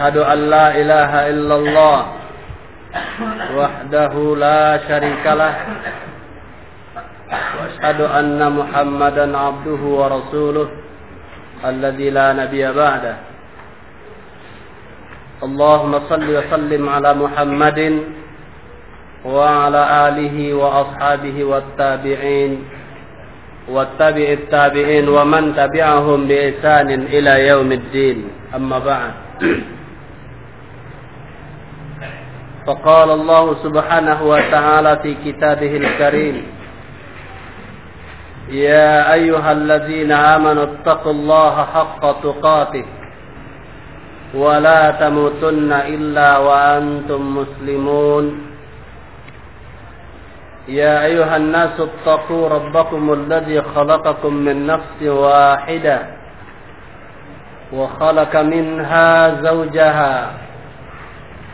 أشهد أن لا إله إلا الله وحده لا شريك له وأشهد أن محمدا عبده ورسوله الذي لا نبي بعده. اللهم صل وسلم على محمد وعلى آله وأصحابه والتابعين والتابع التابعين ومن تبعهم بإحسان إلى يوم الدين. أما بعد. فقال الله سبحانه وتعالى في كتابه الكريم يا أيها الذين آمنوا اتقوا الله حق تقاته ولا تموتن إلا وأنتم مسلمون. يا أيها الناس اتقوا ربكم الذي خلقكم من نفس واحدة وخلق منها زوجها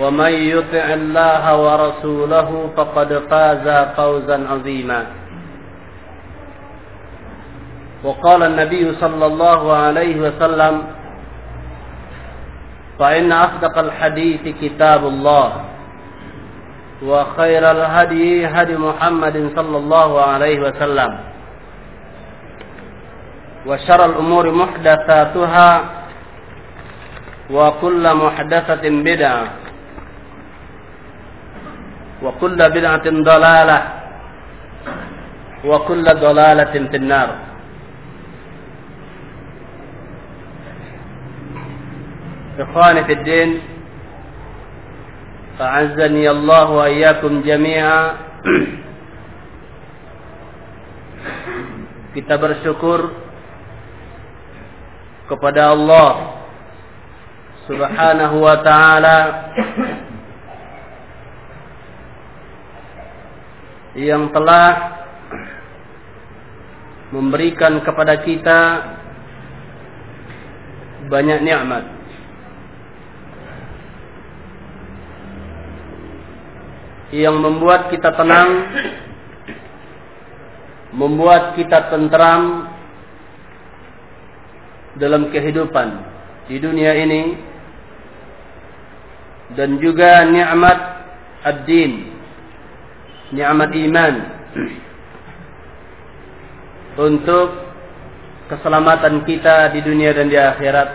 ومن يطع الله ورسوله فقد فاز فوزا عظيما. وقال النبي صلى الله عليه وسلم فإن أصدق الحديث كتاب الله وخير الهدي هدي محمد صلى الله عليه وسلم وشر الأمور محدثاتها وكل محدثة بدعة. وكل بدعة ضلالة وكل ضلالة في النار إخواني في الدين فعزني الله وإياكم جميعا kita bersyukur kepada Allah Subhanahu wa taala yang telah memberikan kepada kita banyak nikmat. Yang membuat kita tenang, membuat kita tentram dalam kehidupan di dunia ini dan juga nikmat ad-din, nikmat iman untuk keselamatan kita di dunia dan di akhirat.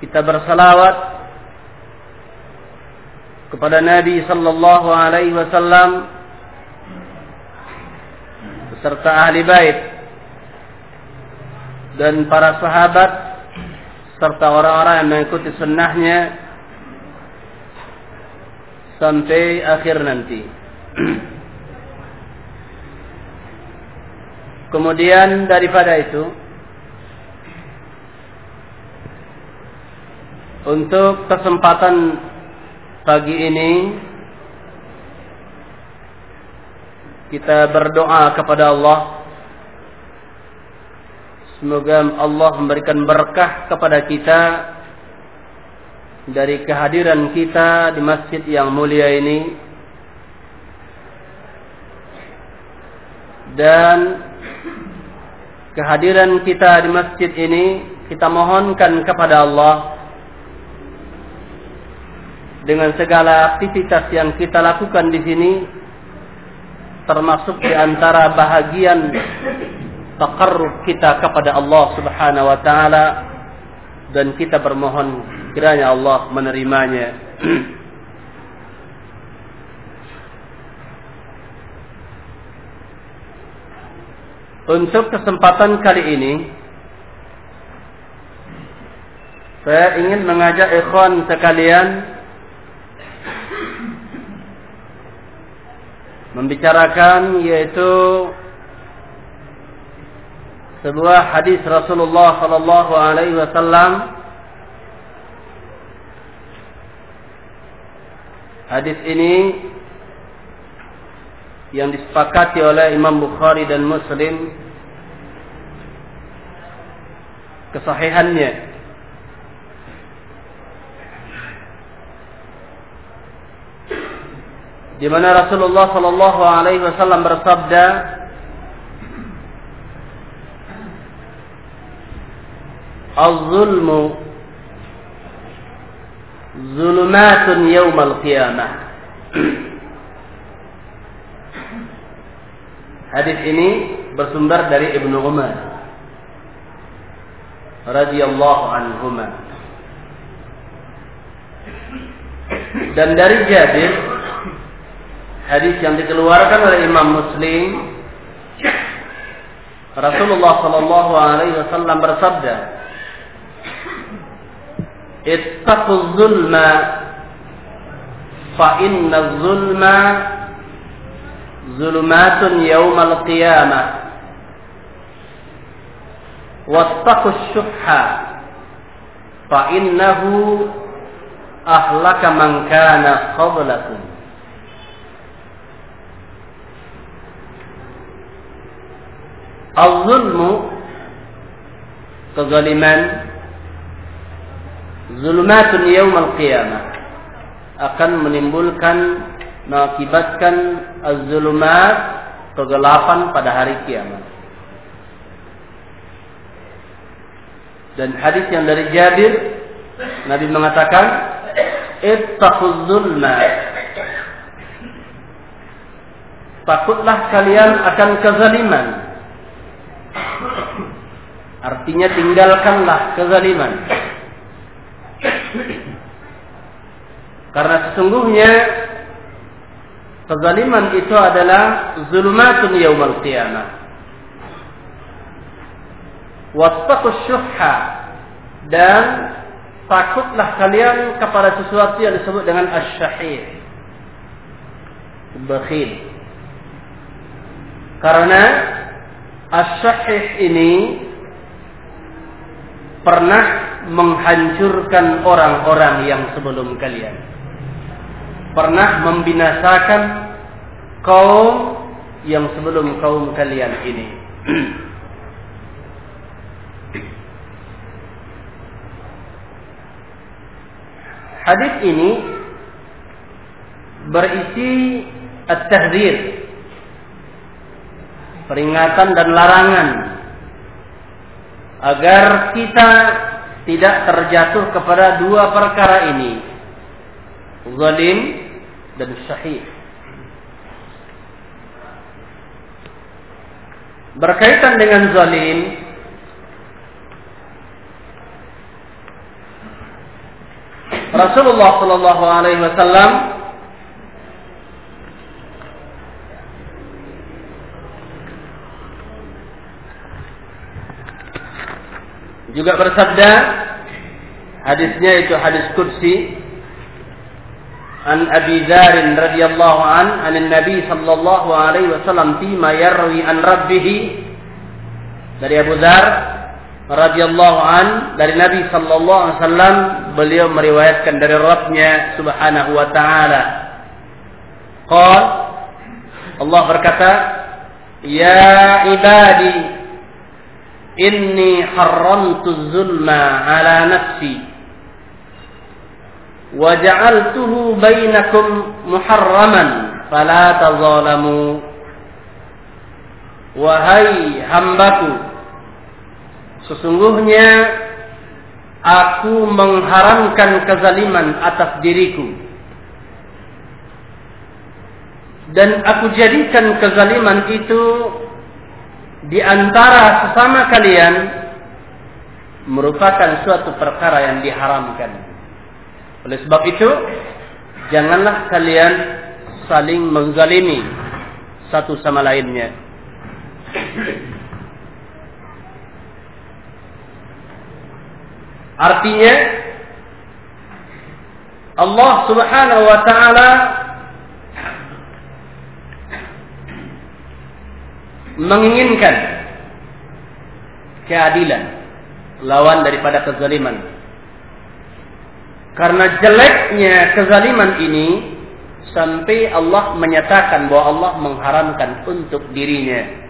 Kita bersalawat kepada Nabi sallallahu alaihi wasallam beserta ahli bait dan para sahabat serta orang-orang yang mengikuti sunnahnya sampai akhir nanti. Kemudian daripada itu untuk kesempatan pagi ini kita berdoa kepada Allah semoga Allah memberikan berkah kepada kita dari kehadiran kita di masjid yang mulia ini. Dan kehadiran kita di masjid ini kita mohonkan kepada Allah dengan segala aktivitas yang kita lakukan di sini termasuk di antara bahagian takarruf kita kepada Allah Subhanahu wa taala dan kita bermohon kiranya Allah menerimanya. Untuk kesempatan kali ini saya ingin mengajak ikhwan sekalian membicarakan yaitu sebuah hadis Rasulullah sallallahu alaihi wasallam Hadis ini yang disepakati oleh Imam Bukhari dan Muslim. Kesahihannya. Di mana Rasulullah sallallahu alaihi wasallam bersabda Az-zulmu zulumatun yawmal qiyamah. Hadis ini bersumber dari Ibnu Umar radhiyallahu anhuma. Dan dari Jabir hadis yang dikeluarkan oleh Imam Muslim Rasulullah sallallahu alaihi wasallam bersabda ittaqu zulma fa inna zulma zulumatun yawmal qiyamah wattaqu syuhha fa innahu ahlaka man kana qablakum Al-zulmu kezaliman zulumatun yaumal qiyamah akan menimbulkan mengakibatkan az-zulumat kegelapan pada hari kiamat. Dan hadis yang dari Jabir Nabi mengatakan ittaquz zulma Takutlah kalian akan kezaliman. Artinya tinggalkanlah kezaliman. Karena sesungguhnya kezaliman itu adalah zulumatun yaumal qiyamah. Wattaqus syuhha dan takutlah kalian kepada sesuatu yang disebut dengan asyahir. Bakhil. Karena asyahih ini pernah menghancurkan orang-orang yang sebelum kalian. Pernah membinasakan kaum yang sebelum kaum kalian ini. Hadis ini berisi at-tahdzir peringatan dan larangan agar kita tidak terjatuh kepada dua perkara ini. Zalim dan syahid berkaitan dengan zalim Rasulullah sallallahu alaihi wasallam juga bersabda hadisnya itu hadis kursi an Abi Dzar radhiyallahu an an Nabi sallallahu alaihi wasallam ma yarwi an rabbih dari Abu Dzar radhiyallahu an dari Nabi sallallahu alaihi wasallam beliau meriwayatkan dari Rabbnya subhanahu wa taala. Qala Allah berkata ya ibadi inni haramtu zulma ala nafsi. Wa ja'altuhu bainakum muharraman fala tazalamu. Wahai hambaku sesungguhnya aku mengharamkan kezaliman atas diriku. Dan aku jadikan kezaliman itu di antara sesama kalian merupakan suatu perkara yang diharamkan. Oleh sebab itu, janganlah kalian saling menzalimi satu sama lainnya. Artinya Allah Subhanahu wa taala menginginkan keadilan lawan daripada kezaliman. Karena jeleknya kezaliman ini sampai Allah menyatakan bahwa Allah mengharamkan untuk dirinya.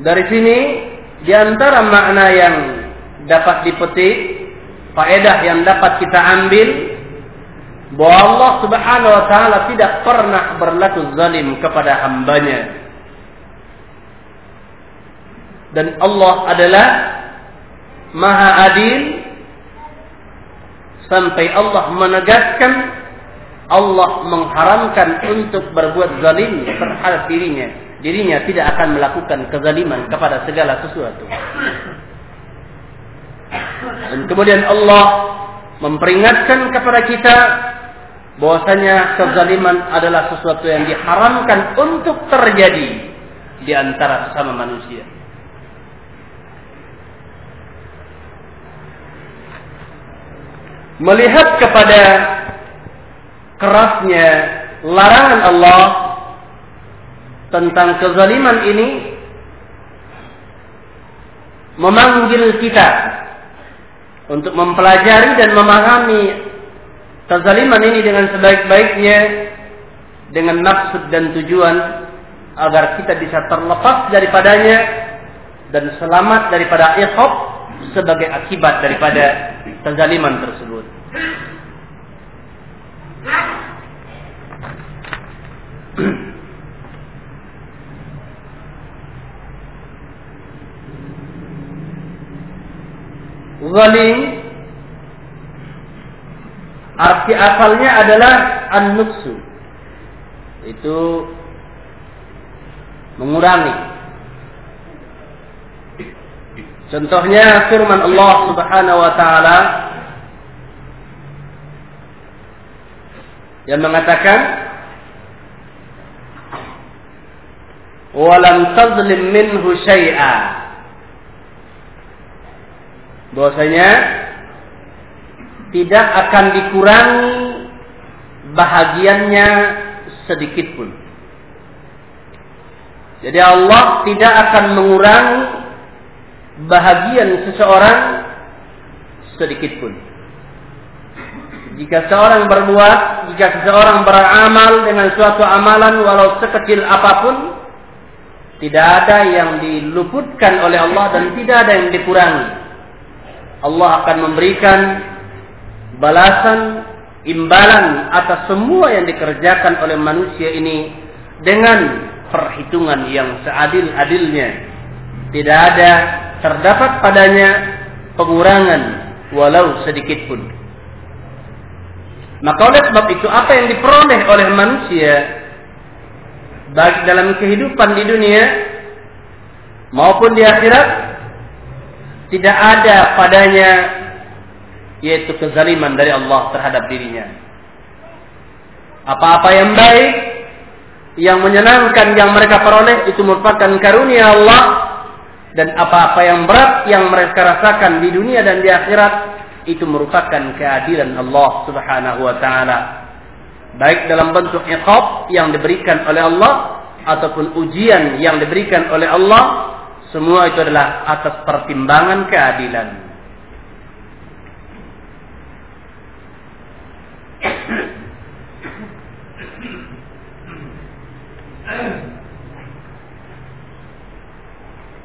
Dari sini di antara makna yang dapat dipetik, faedah yang dapat kita ambil bahwa Allah Subhanahu wa taala tidak pernah berlaku zalim kepada hambanya. Dan Allah adalah Maha Adil sampai Allah menegaskan Allah mengharamkan untuk berbuat zalim terhadap dirinya. Dirinya tidak akan melakukan kezaliman kepada segala sesuatu. Dan kemudian Allah memperingatkan kepada kita bahwasanya kezaliman adalah sesuatu yang diharamkan untuk terjadi di antara sesama manusia. Melihat kepada kerasnya larangan Allah tentang kezaliman ini memanggil kita untuk mempelajari dan memahami kezaliman ini dengan sebaik-baiknya dengan maksud dan tujuan agar kita bisa terlepas daripadanya dan selamat daripada ikhab sebagai akibat daripada kezaliman tersebut. Zalim arti asalnya adalah an-nuksu. Itu mengurangi. Contohnya firman Allah Subhanahu wa taala yang mengatakan walam tazlim minhu syai'a bahwasanya tidak akan dikurangi bahagiannya sedikit pun. Jadi Allah tidak akan mengurangi bahagian seseorang sedikit pun. Jika seorang berbuat, jika seseorang beramal dengan suatu amalan walau sekecil apa pun, tidak ada yang diluputkan oleh Allah dan tidak ada yang dikurangi. Allah akan memberikan balasan imbalan atas semua yang dikerjakan oleh manusia ini dengan perhitungan yang seadil-adilnya. Tidak ada terdapat padanya pengurangan walau sedikit pun. Maka oleh sebab itu apa yang diperoleh oleh manusia baik dalam kehidupan di dunia maupun di akhirat tidak ada padanya yaitu kezaliman dari Allah terhadap dirinya. Apa-apa yang baik yang menyenangkan yang mereka peroleh itu merupakan karunia Allah dan apa-apa yang berat yang mereka rasakan di dunia dan di akhirat itu merupakan keadilan Allah Subhanahu wa taala. Baik dalam bentuk iqab yang diberikan oleh Allah ataupun ujian yang diberikan oleh Allah semua itu adalah atas pertimbangan keadilan.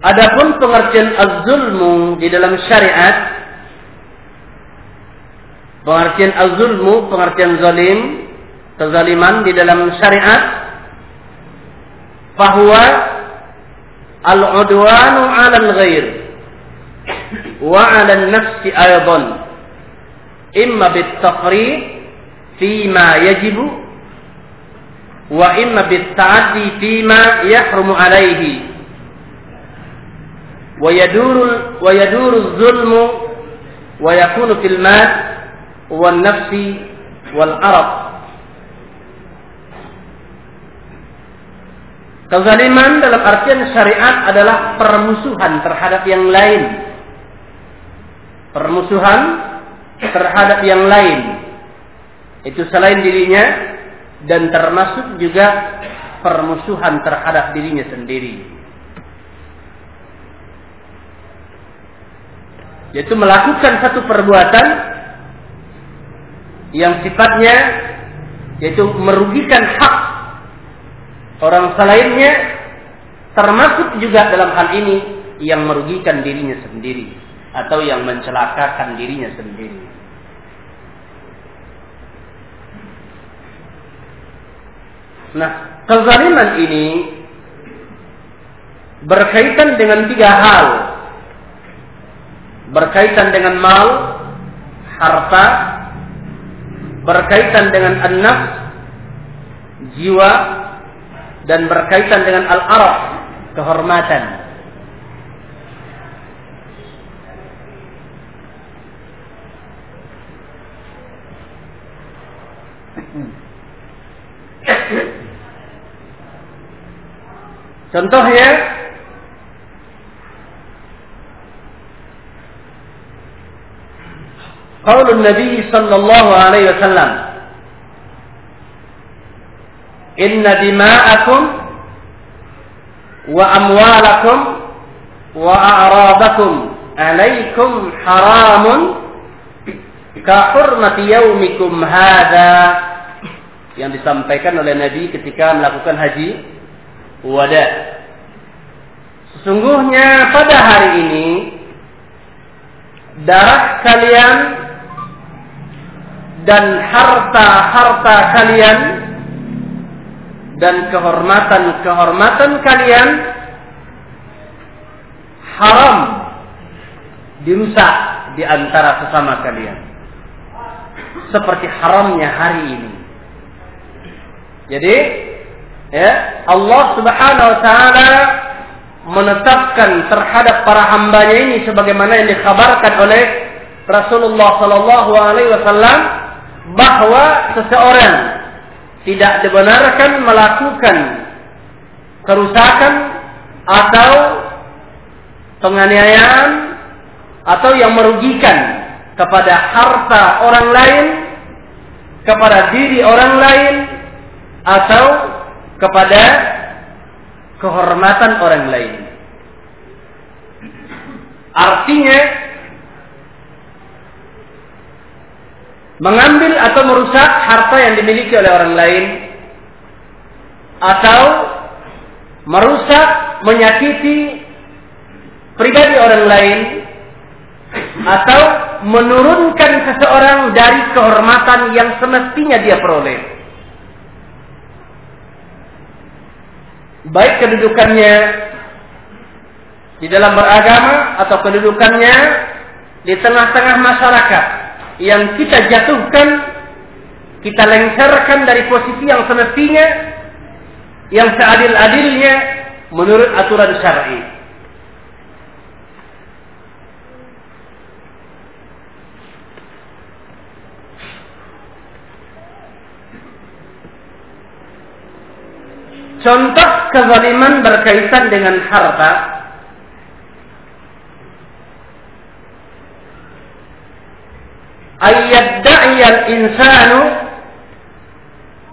Adapun pengertian az-zulmu di dalam syariat pengertian az-zulmu, pengertian zalim, kezaliman di dalam syariat bahwa al-udwanu 'ala al-ghair wa 'ala an-nafs aydan imma bit-tafriq fi ma yajibu wa imma bit-ta'addi fi ma yahrumu 'alayhi wa yaduru wa yaduru zulmu wa yakunu fil mal wan nafsi wal arab Kezaliman dalam artian syariat adalah permusuhan terhadap yang lain. Permusuhan terhadap yang lain. Itu selain dirinya dan termasuk juga permusuhan terhadap dirinya sendiri. Yaitu melakukan satu perbuatan yang sifatnya yaitu merugikan hak orang selainnya termasuk juga dalam hal ini yang merugikan dirinya sendiri atau yang mencelakakan dirinya sendiri. Nah, kezaliman ini berkaitan dengan tiga hal. Berkaitan dengan mal, harta, berkaitan dengan anak, jiwa, dan berkaitan dengan al-araf, kehormatan. Contohnya Qaul Nabi sallallahu alaihi wasallam. Inna dima'akum wa amwalakum wa a'radakum alaikum haramun ka hurmati yaumikum hadha. Yang disampaikan oleh Nabi ketika melakukan haji wada. Sesungguhnya pada hari ini darah kalian dan harta-harta kalian dan kehormatan-kehormatan kalian haram dirusak di antara sesama kalian. Seperti haramnya hari ini. Jadi ya Allah Subhanahu wa taala menetapkan terhadap para hambanya ini sebagaimana yang dikhabarkan oleh Rasulullah sallallahu alaihi wasallam bahwa seseorang tidak dibenarkan melakukan kerusakan atau penganiayaan atau yang merugikan kepada harta orang lain, kepada diri orang lain atau kepada kehormatan orang lain. Artinya mengambil atau merusak harta yang dimiliki oleh orang lain atau merusak, menyakiti pribadi orang lain atau menurunkan seseorang dari kehormatan yang semestinya dia peroleh. Baik kedudukannya di dalam beragama atau kedudukannya di tengah-tengah masyarakat yang kita jatuhkan, kita lengserkan dari posisi yang semestinya, yang seadil-adilnya menurut aturan syar'i. Contoh kezaliman berkaitan dengan harta. Ayyadda'i insanu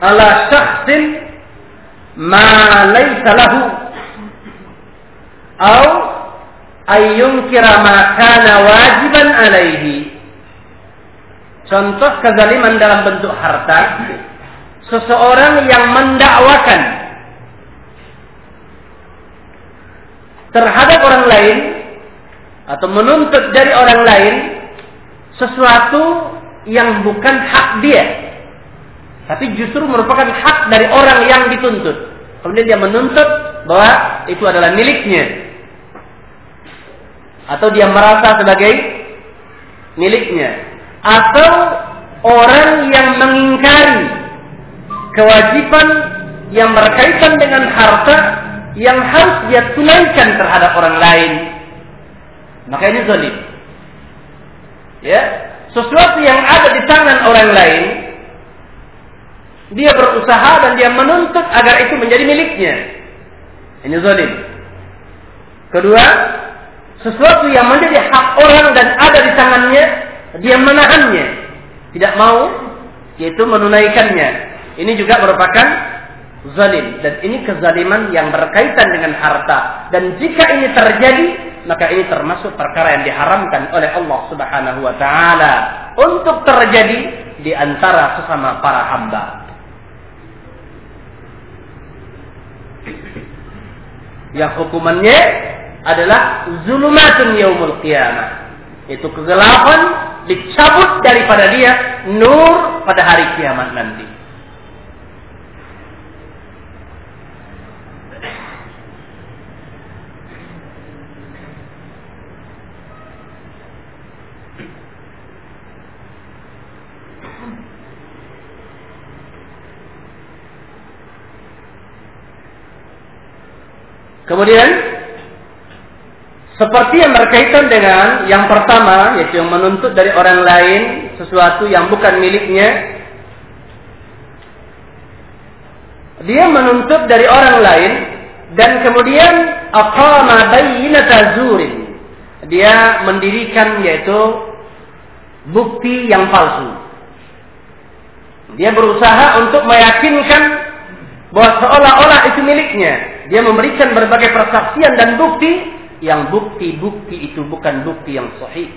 ala syakhsin ma laysa lahu atau ayyunkira ma kana wajiban alaihi contoh kezaliman dalam bentuk harta seseorang yang mendakwakan terhadap orang lain atau menuntut dari orang lain sesuatu yang bukan hak dia tapi justru merupakan hak dari orang yang dituntut. Kemudian dia menuntut bahwa itu adalah miliknya. Atau dia merasa sebagai miliknya. Atau orang yang mengingkari kewajiban yang berkaitan dengan harta yang harus dia tunaikan terhadap orang lain Maka ini zalim. Ya, sesuatu yang ada di tangan orang lain dia berusaha dan dia menuntut agar itu menjadi miliknya. Ini zalim. Kedua, sesuatu yang menjadi hak orang dan ada di tangannya, dia menahannya. Tidak mau yaitu menunaikannya. Ini juga merupakan zalim dan ini kezaliman yang berkaitan dengan harta dan jika ini terjadi maka ini termasuk perkara yang diharamkan oleh Allah Subhanahu wa taala untuk terjadi di antara sesama para hamba. Yang hukumannya adalah zulumatun yaumul qiyamah. Itu kegelapan dicabut daripada dia nur pada hari kiamat nanti. Kemudian seperti yang berkaitan dengan yang pertama yaitu yang menuntut dari orang lain sesuatu yang bukan miliknya dia menuntut dari orang lain dan kemudian aqama bayyinata dia mendirikan yaitu bukti yang palsu. Dia berusaha untuk meyakinkan bahwa seolah-olah itu miliknya dia memberikan berbagai persaksian dan bukti yang bukti-bukti itu bukan bukti yang sahih.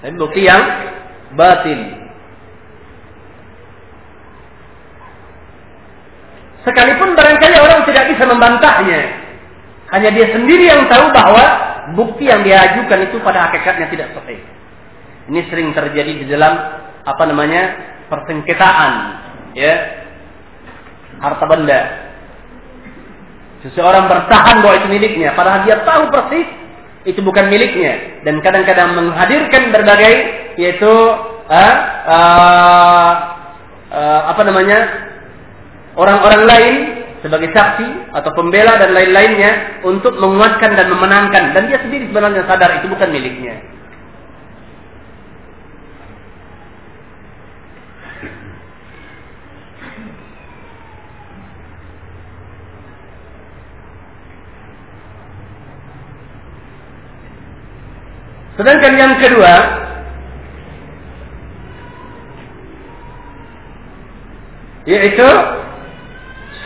Tapi bukti yang batil. Sekalipun barangkali orang tidak bisa membantahnya. Hanya dia sendiri yang tahu bahwa bukti yang dia ajukan itu pada hakikatnya tidak sahih. Ini sering terjadi di dalam apa namanya persengketaan, ya harta benda. Seseorang bertahan bahwa itu miliknya, padahal dia tahu persis itu bukan miliknya dan kadang-kadang menghadirkan berbagai yaitu uh, uh, uh, apa namanya orang-orang lain sebagai saksi atau pembela dan lain-lainnya untuk menguatkan dan memenangkan dan dia sendiri sebenarnya sadar itu bukan miliknya. Sedangkan yang kedua, yaitu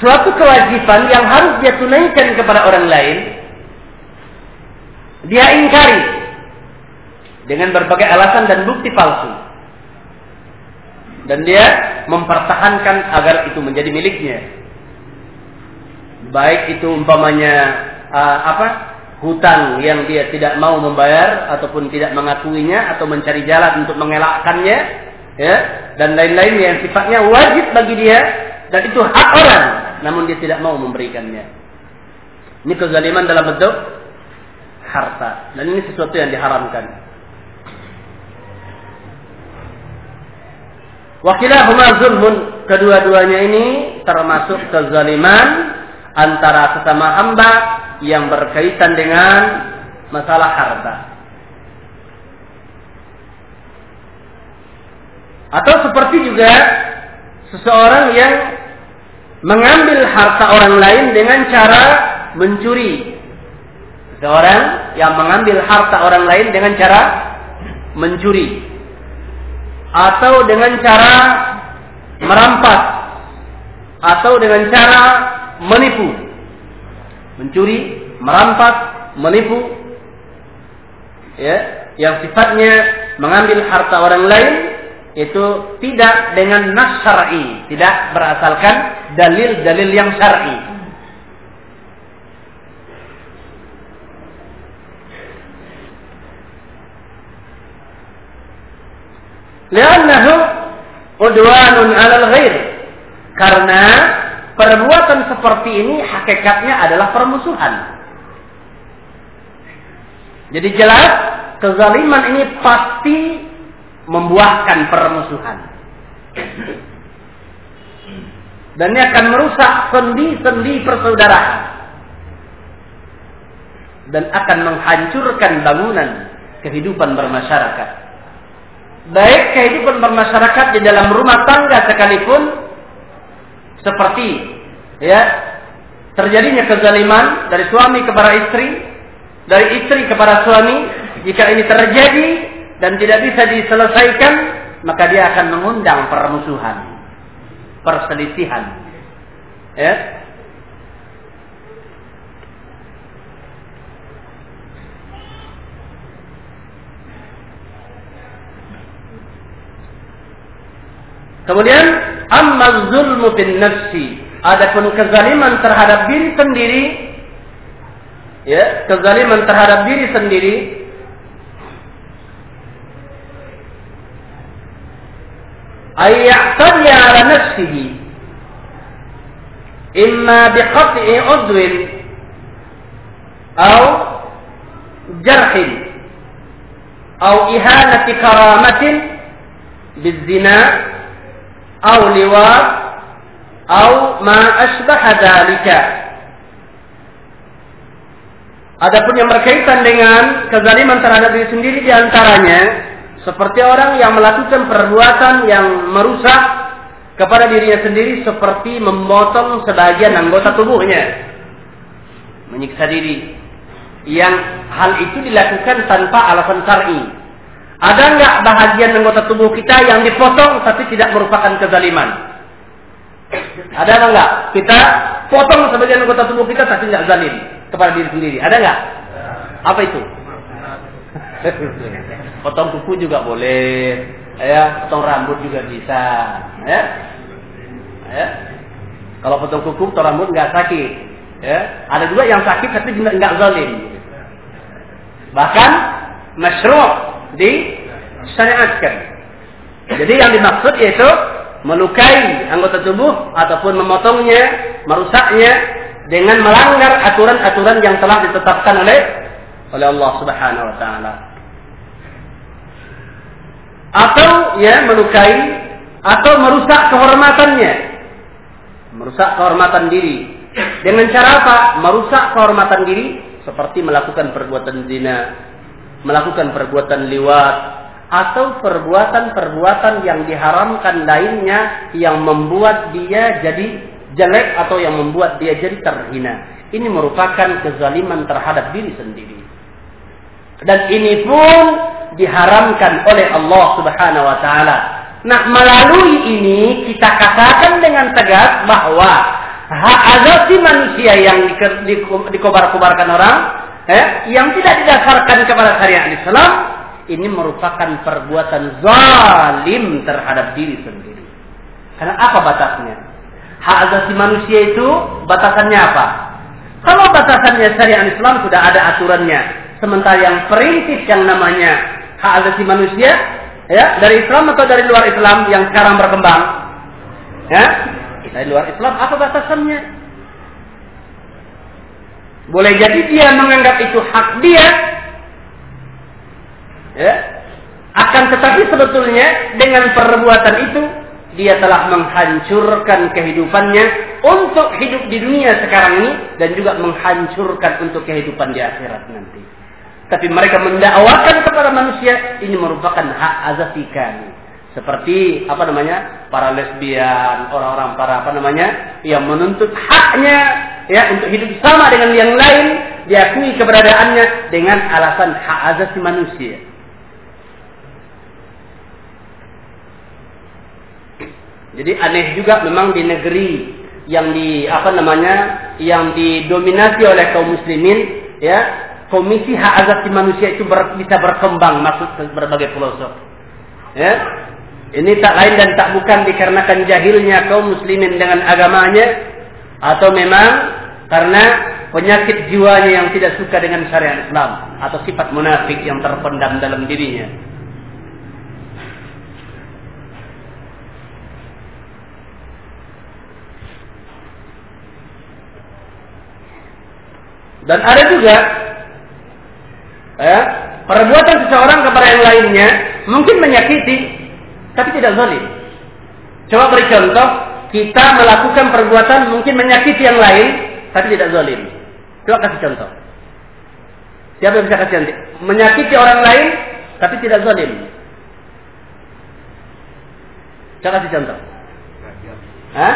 suatu kewajiban yang harus dia tunaikan kepada orang lain, dia ingkari dengan berbagai alasan dan bukti palsu. Dan dia mempertahankan agar itu menjadi miliknya. Baik itu umpamanya uh, apa? Hutang yang dia tidak mau membayar ataupun tidak mengakuinya atau mencari jalan untuk mengelakkannya ya dan lain-lain yang sifatnya wajib bagi dia dan itu hak orang namun dia tidak mau memberikannya. Ini kezaliman dalam bentuk harta dan ini sesuatu yang diharamkan. Wakilahuma zulmun kedua-duanya ini termasuk kezaliman antara sesama hamba yang berkaitan dengan masalah harta. Atau seperti juga seseorang yang mengambil harta orang lain dengan cara mencuri. Seseorang yang mengambil harta orang lain dengan cara mencuri. Atau dengan cara merampas. Atau dengan cara menipu, mencuri, merampas, menipu, ya, yang sifatnya mengambil harta orang lain itu tidak dengan nas syar'i, tidak berasalkan dalil-dalil yang syar'i. Liannahu udwanun 'alal ghair. Karena perbuatan seperti ini hakikatnya adalah permusuhan. Jadi jelas kezaliman ini pasti membuahkan permusuhan. Dan ini akan merusak sendi-sendi persaudaraan. dan akan menghancurkan bangunan kehidupan bermasyarakat. Baik kehidupan bermasyarakat di dalam rumah tangga sekalipun seperti ya terjadinya kezaliman dari suami kepada istri, dari istri kepada suami, jika ini terjadi dan tidak bisa diselesaikan, maka dia akan mengundang permusuhan, perselisihan. Ya, Kemudian amma zulmu bin nafsi. Adapun kezaliman terhadap diri sendiri ya, kezaliman terhadap diri sendiri ay ya'tadi ala nafsihi imma biqat'i udwin atau jarhin atau ihanati karamatin bizina au liwat au ma asbaha dzalika. Adapun yang berkaitan dengan kezaliman terhadap diri sendiri di antaranya seperti orang yang melakukan perbuatan yang merusak kepada dirinya sendiri seperti memotong sebagian anggota tubuhnya. Menyiksa diri. Yang hal itu dilakukan tanpa alasan syar'i. Ada nggak bahagian anggota tubuh kita yang dipotong tapi tidak merupakan kezaliman? Ada nggak? Kita potong sebagian anggota tubuh kita tapi tidak zalim kepada diri sendiri. Ada nggak? Apa itu? potong kuku juga boleh, ya. Potong rambut juga bisa, ya. Ya. Kalau potong kuku, potong rambut nggak sakit, ya. Ada juga yang sakit tapi nggak zalim. Bahkan masyru' disyariatkan. Jadi yang dimaksud yaitu melukai anggota tubuh ataupun memotongnya, merusaknya dengan melanggar aturan-aturan yang telah ditetapkan oleh oleh Allah Subhanahu wa taala. Atau ya melukai atau merusak kehormatannya. Merusak kehormatan diri. Dengan cara apa? Merusak kehormatan diri seperti melakukan perbuatan zina, melakukan perbuatan liwat atau perbuatan-perbuatan yang diharamkan lainnya yang membuat dia jadi jelek atau yang membuat dia jadi terhina. Ini merupakan kezaliman terhadap diri sendiri. Dan ini pun diharamkan oleh Allah Subhanahu wa taala. Nah, melalui ini kita katakan dengan tegas bahwa hak asasi manusia yang dikobar-kobarkan orang eh, yang tidak didasarkan kepada syariat Islam ini merupakan perbuatan zalim terhadap diri sendiri. Karena apa batasnya? Hak asasi manusia itu batasannya apa? Kalau batasannya syariat Islam sudah ada aturannya. Sementara yang prinsip yang namanya hak asasi manusia ya dari Islam atau dari luar Islam yang sekarang berkembang ya dari luar Islam apa batasannya boleh jadi dia menganggap itu hak dia. Ya. Akan tetapi sebetulnya dengan perbuatan itu dia telah menghancurkan kehidupannya untuk hidup di dunia sekarang ini dan juga menghancurkan untuk kehidupan di akhirat nanti. Tapi mereka mendakwakan kepada manusia ini merupakan hak azasi kami. Seperti apa namanya? para lesbian, orang-orang para apa namanya? yang menuntut haknya ya untuk hidup sama dengan yang lain, diakui keberadaannya dengan alasan hak asasi manusia. Jadi aneh juga memang di negeri yang di apa namanya yang didominasi oleh kaum muslimin ya komisi hak asasi manusia itu ber, bisa berkembang masuk berbagai pelosok ya ini tak lain dan tak bukan dikarenakan jahilnya kaum muslimin dengan agamanya atau memang karena penyakit jiwanya yang tidak suka dengan syariat Islam atau sifat munafik yang terpendam dalam dirinya. Dan ada juga ya, perbuatan seseorang kepada yang lainnya mungkin menyakiti tapi tidak zalim. Coba beri contoh, kita melakukan perbuatan mungkin menyakiti yang lain, tapi tidak zalim. Coba kasih contoh. Siapa yang bisa kasih contoh? Menyakiti orang lain tapi tidak zalim. Saya kasih contoh. Hah?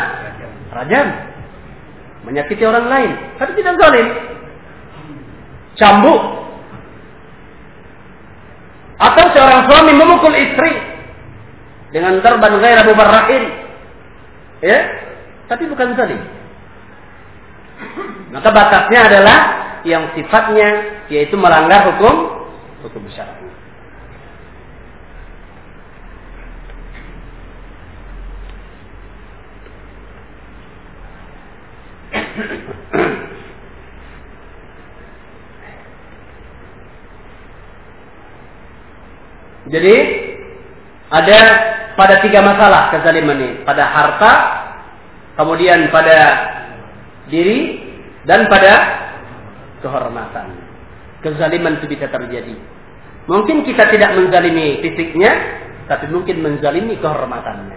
Rajam. Menyakiti orang lain tapi tidak zalim. Cambuk. Atau seorang suami memukul istri dengan terban gairah mubarrahin. Ya? Tapi bukan zalim. Maka batasnya adalah yang sifatnya yaitu melanggar hukum hukum syar'i. Jadi ada pada tiga masalah kezaliman ini, pada harta, kemudian pada diri dan pada kehormatan. Kezaliman itu bisa terjadi. Mungkin kita tidak menzalimi fisiknya, tapi mungkin menzalimi kehormatannya.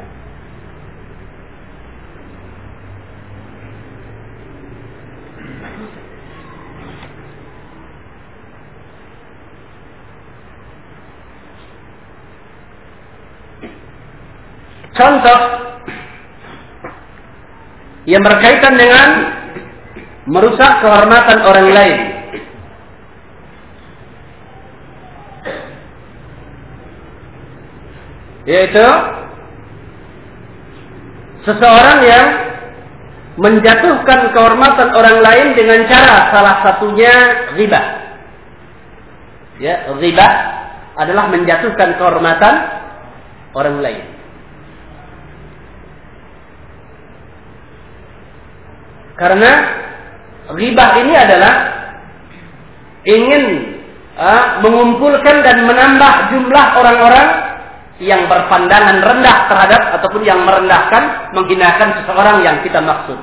Contoh yang berkaitan dengan merusak kehormatan orang lain. Yaitu seseorang yang menjatuhkan kehormatan orang lain dengan cara salah satunya riba. Ya, riba adalah menjatuhkan kehormatan orang lain. Karena Ribah ini adalah ingin uh, mengumpulkan dan menambah jumlah orang-orang yang berpandangan rendah terhadap ataupun yang merendahkan, menghinakan seseorang yang kita maksud.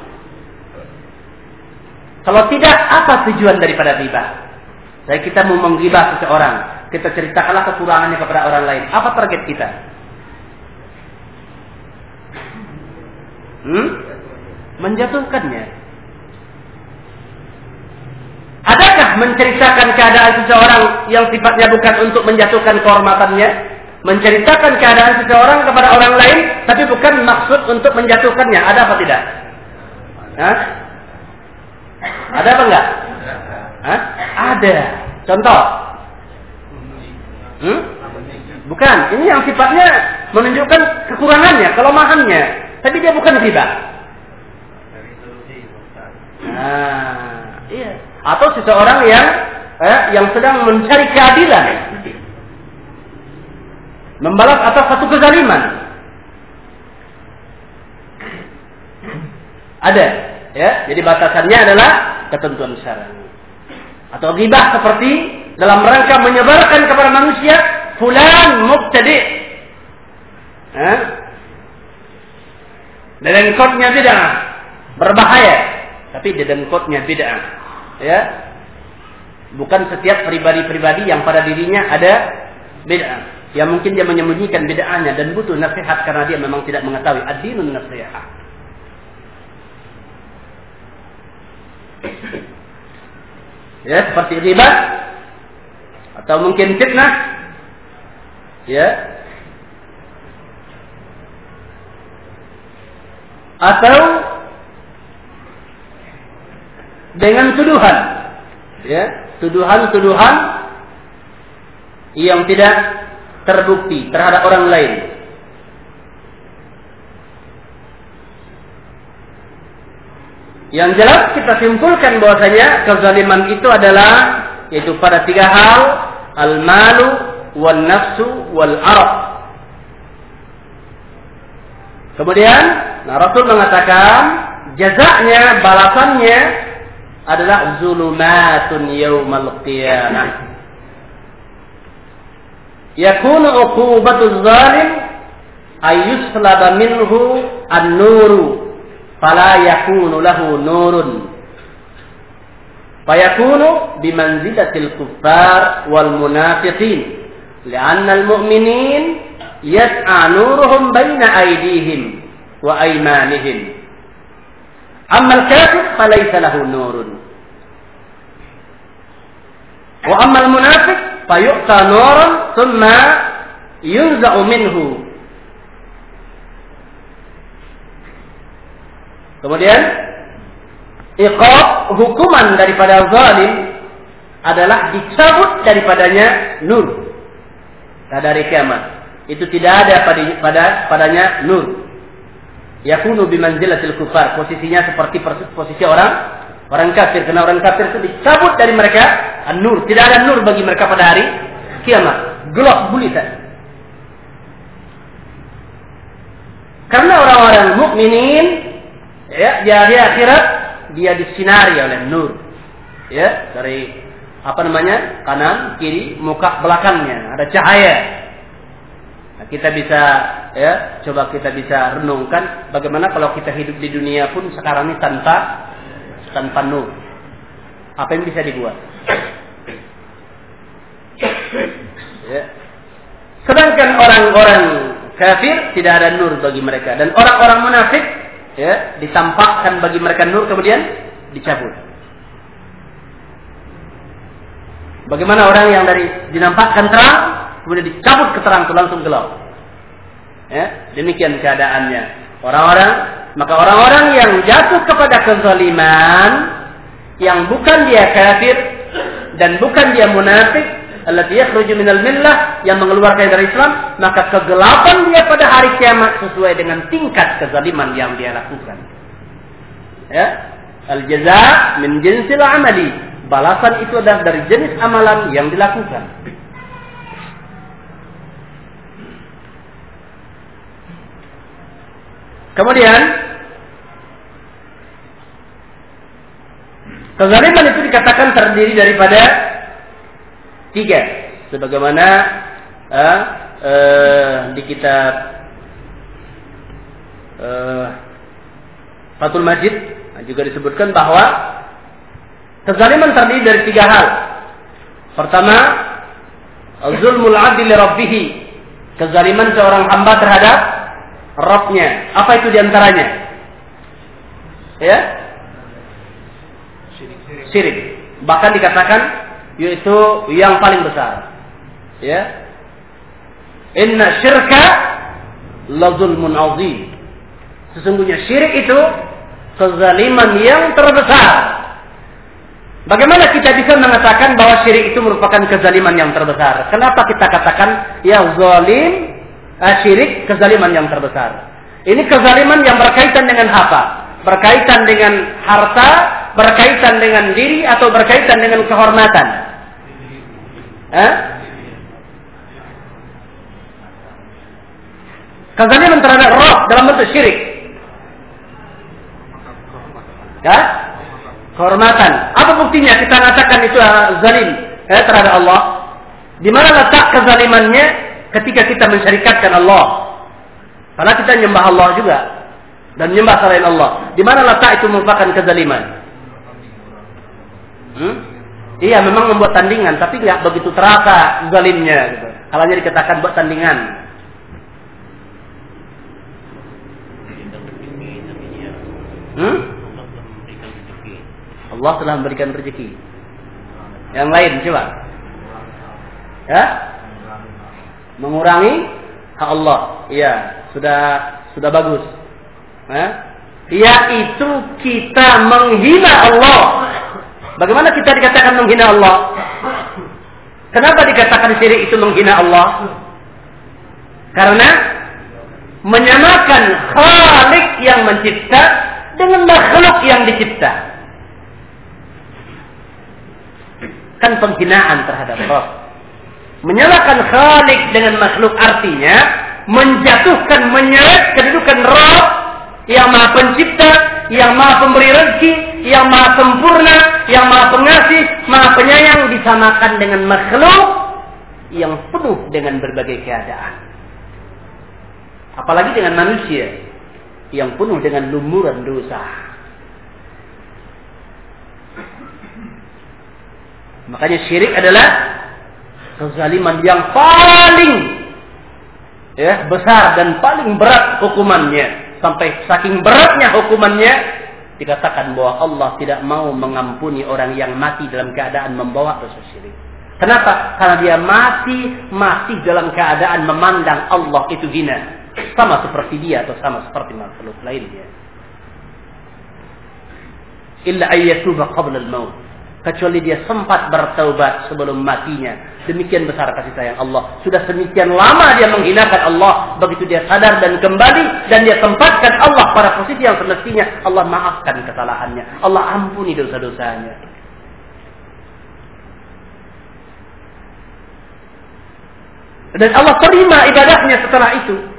Kalau tidak, apa tujuan daripada riba? Saya kita mau menggibah seseorang, kita ceritakanlah kekurangannya kepada orang lain. Apa target kita? Hmm? Menjatuhkannya. Adakah menceritakan keadaan seseorang yang sifatnya bukan untuk menjatuhkan kehormatannya? Menceritakan keadaan seseorang kepada orang lain, tapi bukan maksud untuk menjatuhkannya. Ada apa tidak? Hah? Ada apa enggak? Hah? Ada. Contoh. Hmm? Bukan. Ini yang sifatnya menunjukkan kekurangannya, kelemahannya. Tapi dia bukan riba. Nah, iya atau seseorang yang eh, yang sedang mencari keadilan. Membalas atas satu kezaliman. Ada ya. Jadi batasannya adalah ketentuan syar'i atau ghibah seperti dalam rangka menyebarkan kepada manusia fulan mubtadi. Eh? dan kodnya tidak berbahaya. Tapi dan kodnya bid'ah ya. Bukan setiap pribadi-pribadi yang pada dirinya ada bid'ah. Yang mungkin dia menyembunyikan bid'ahnya dan butuh nasihat karena dia memang tidak mengetahui ad-dinun nasihat. Ya seperti riba atau mungkin fitnah. Ya. Atau dengan tuduhan. Ya tuduhan-tuduhan yang tidak terbukti terhadap orang lain. Yang jelas kita simpulkan bahwasanya kezaliman itu adalah yaitu pada tiga hal al-malu wal nafsu wal arab kemudian nah Rasul mengatakan jazaknya balasannya adalah zulumatun yaumal qiyamah. Yakunu uqubatu zalim ayuslaba minhu an-nuru fala yakunu lahu nurun. Fayakunu bimanzilatil kuffar wal munafiqin. Al-mu'minin yas'a nuruhum baina aydihim wa aymanihim. Amal kafir falaysa lahu nurun. Wa amal munafik fayu'ta nuran thumma yunza'u minhu. Kemudian iqab hukuman daripada zalim adalah dicabut daripadanya nur pada hari kiamat. Itu tidak ada pada, pada padanya nur. Yakunu bimanzilatil kufar. Posisinya seperti posisi orang orang kafir. Karena orang kafir itu dicabut dari mereka nur. Tidak ada nur bagi mereka pada hari kiamat. Gelap gulita. Karena orang-orang mukminin ya di hari akhirat dia disinari oleh nur. Ya, dari apa namanya? kanan, kiri, muka belakangnya ada cahaya. Nah, kita bisa ya, coba kita bisa renungkan bagaimana kalau kita hidup di dunia pun sekarang ini tanpa tanpa nur. Apa yang bisa dibuat? Ya. Sedangkan orang-orang kafir tidak ada nur bagi mereka dan orang-orang munafik ya ditampakkan bagi mereka nur kemudian dicabut. Bagaimana orang yang dari dinampakkan terang kemudian dicabut keterang itu langsung gelap. Ya, demikian keadaannya. Orang-orang maka orang-orang yang jatuh kepada kezaliman yang bukan dia kafir dan bukan dia munafik allati yakhruju minal millah yang mengeluarkan dari Islam, maka kegelapan dia pada hari kiamat sesuai dengan tingkat kezaliman yang dia lakukan. Ya. Al jaza min jinsil amali. Balasan itu adalah dari jenis amalan yang dilakukan. Kemudian kezaliman itu dikatakan terdiri daripada tiga sebagaimana uh, uh, di kitab uh, Fatul Majid juga disebutkan bahwa kezaliman terdiri dari tiga hal. Pertama, zulmul adil rabbih. Kezaliman seorang hamba terhadap Rabbnya. Apa itu di antaranya? Ya? Syirik. Bahkan dikatakan yaitu yang paling besar. Ya. Inna syirka la zulmun azim. Sesungguhnya syirik itu kezaliman yang terbesar. Bagaimana kita bisa mengatakan bahwa syirik itu merupakan kezaliman yang terbesar? Kenapa kita katakan ya zalim, eh, syirik kezaliman yang terbesar? Ini kezaliman yang berkaitan dengan apa? Berkaitan dengan harta, berkaitan dengan diri atau berkaitan dengan kehormatan? Eh? Kezaliman terhadap roh dalam bentuk syirik. Ya? Kehormatan. Apa buktinya kita mengatakan itu zalim ya, terhadap Allah? Di mana letak kezalimannya ketika kita mensyarikatkan Allah? Karena kita nyembah Allah juga dan nyembah selain Allah. Di mana letak itu merupakan kezaliman? Hmm? Iya, memang membuat tandingan, tapi nggak begitu terasa zalimnya. Gitu. Kalau dikatakan buat tandingan. Hmm? Allah telah memberikan rezeki. Yang lain coba. Ya? Mengurangi hak Allah. Iya, sudah sudah bagus. Ya? Yaitu kita menghina Allah Bagaimana kita dikatakan menghina Allah? Kenapa dikatakan syirik itu menghina Allah? Karena menyamakan Khalik yang mencipta dengan makhluk yang dicipta. Kan penghinaan terhadap Roh. Menyamakan Khalik dengan makhluk artinya menjatuhkan, menyeret kedudukan Roh yang maha pencipta, yang maha pemberi rezeki, yang maha sempurna, yang maha pengasih, maha penyayang disamakan dengan makhluk yang penuh dengan berbagai keadaan. Apalagi dengan manusia yang penuh dengan lumuran dosa. Makanya syirik adalah kezaliman yang paling ya, besar dan paling berat hukumannya. Sampai saking beratnya hukumannya dikatakan bahwa Allah tidak mau mengampuni orang yang mati dalam keadaan membawa dosa syirik. Kenapa? Karena dia masih masih dalam keadaan memandang Allah itu hina. Sama seperti dia atau sama seperti makhluk lainnya. Illa ayyatuba qabla al-maut kecuali dia sempat bertaubat sebelum matinya. Demikian besar kasih sayang Allah. Sudah semikian lama dia menghinakan Allah, begitu dia sadar dan kembali dan dia tempatkan Allah pada posisi yang semestinya, Allah maafkan kesalahannya. Allah ampuni dosa-dosanya. Dan Allah terima ibadahnya setelah itu.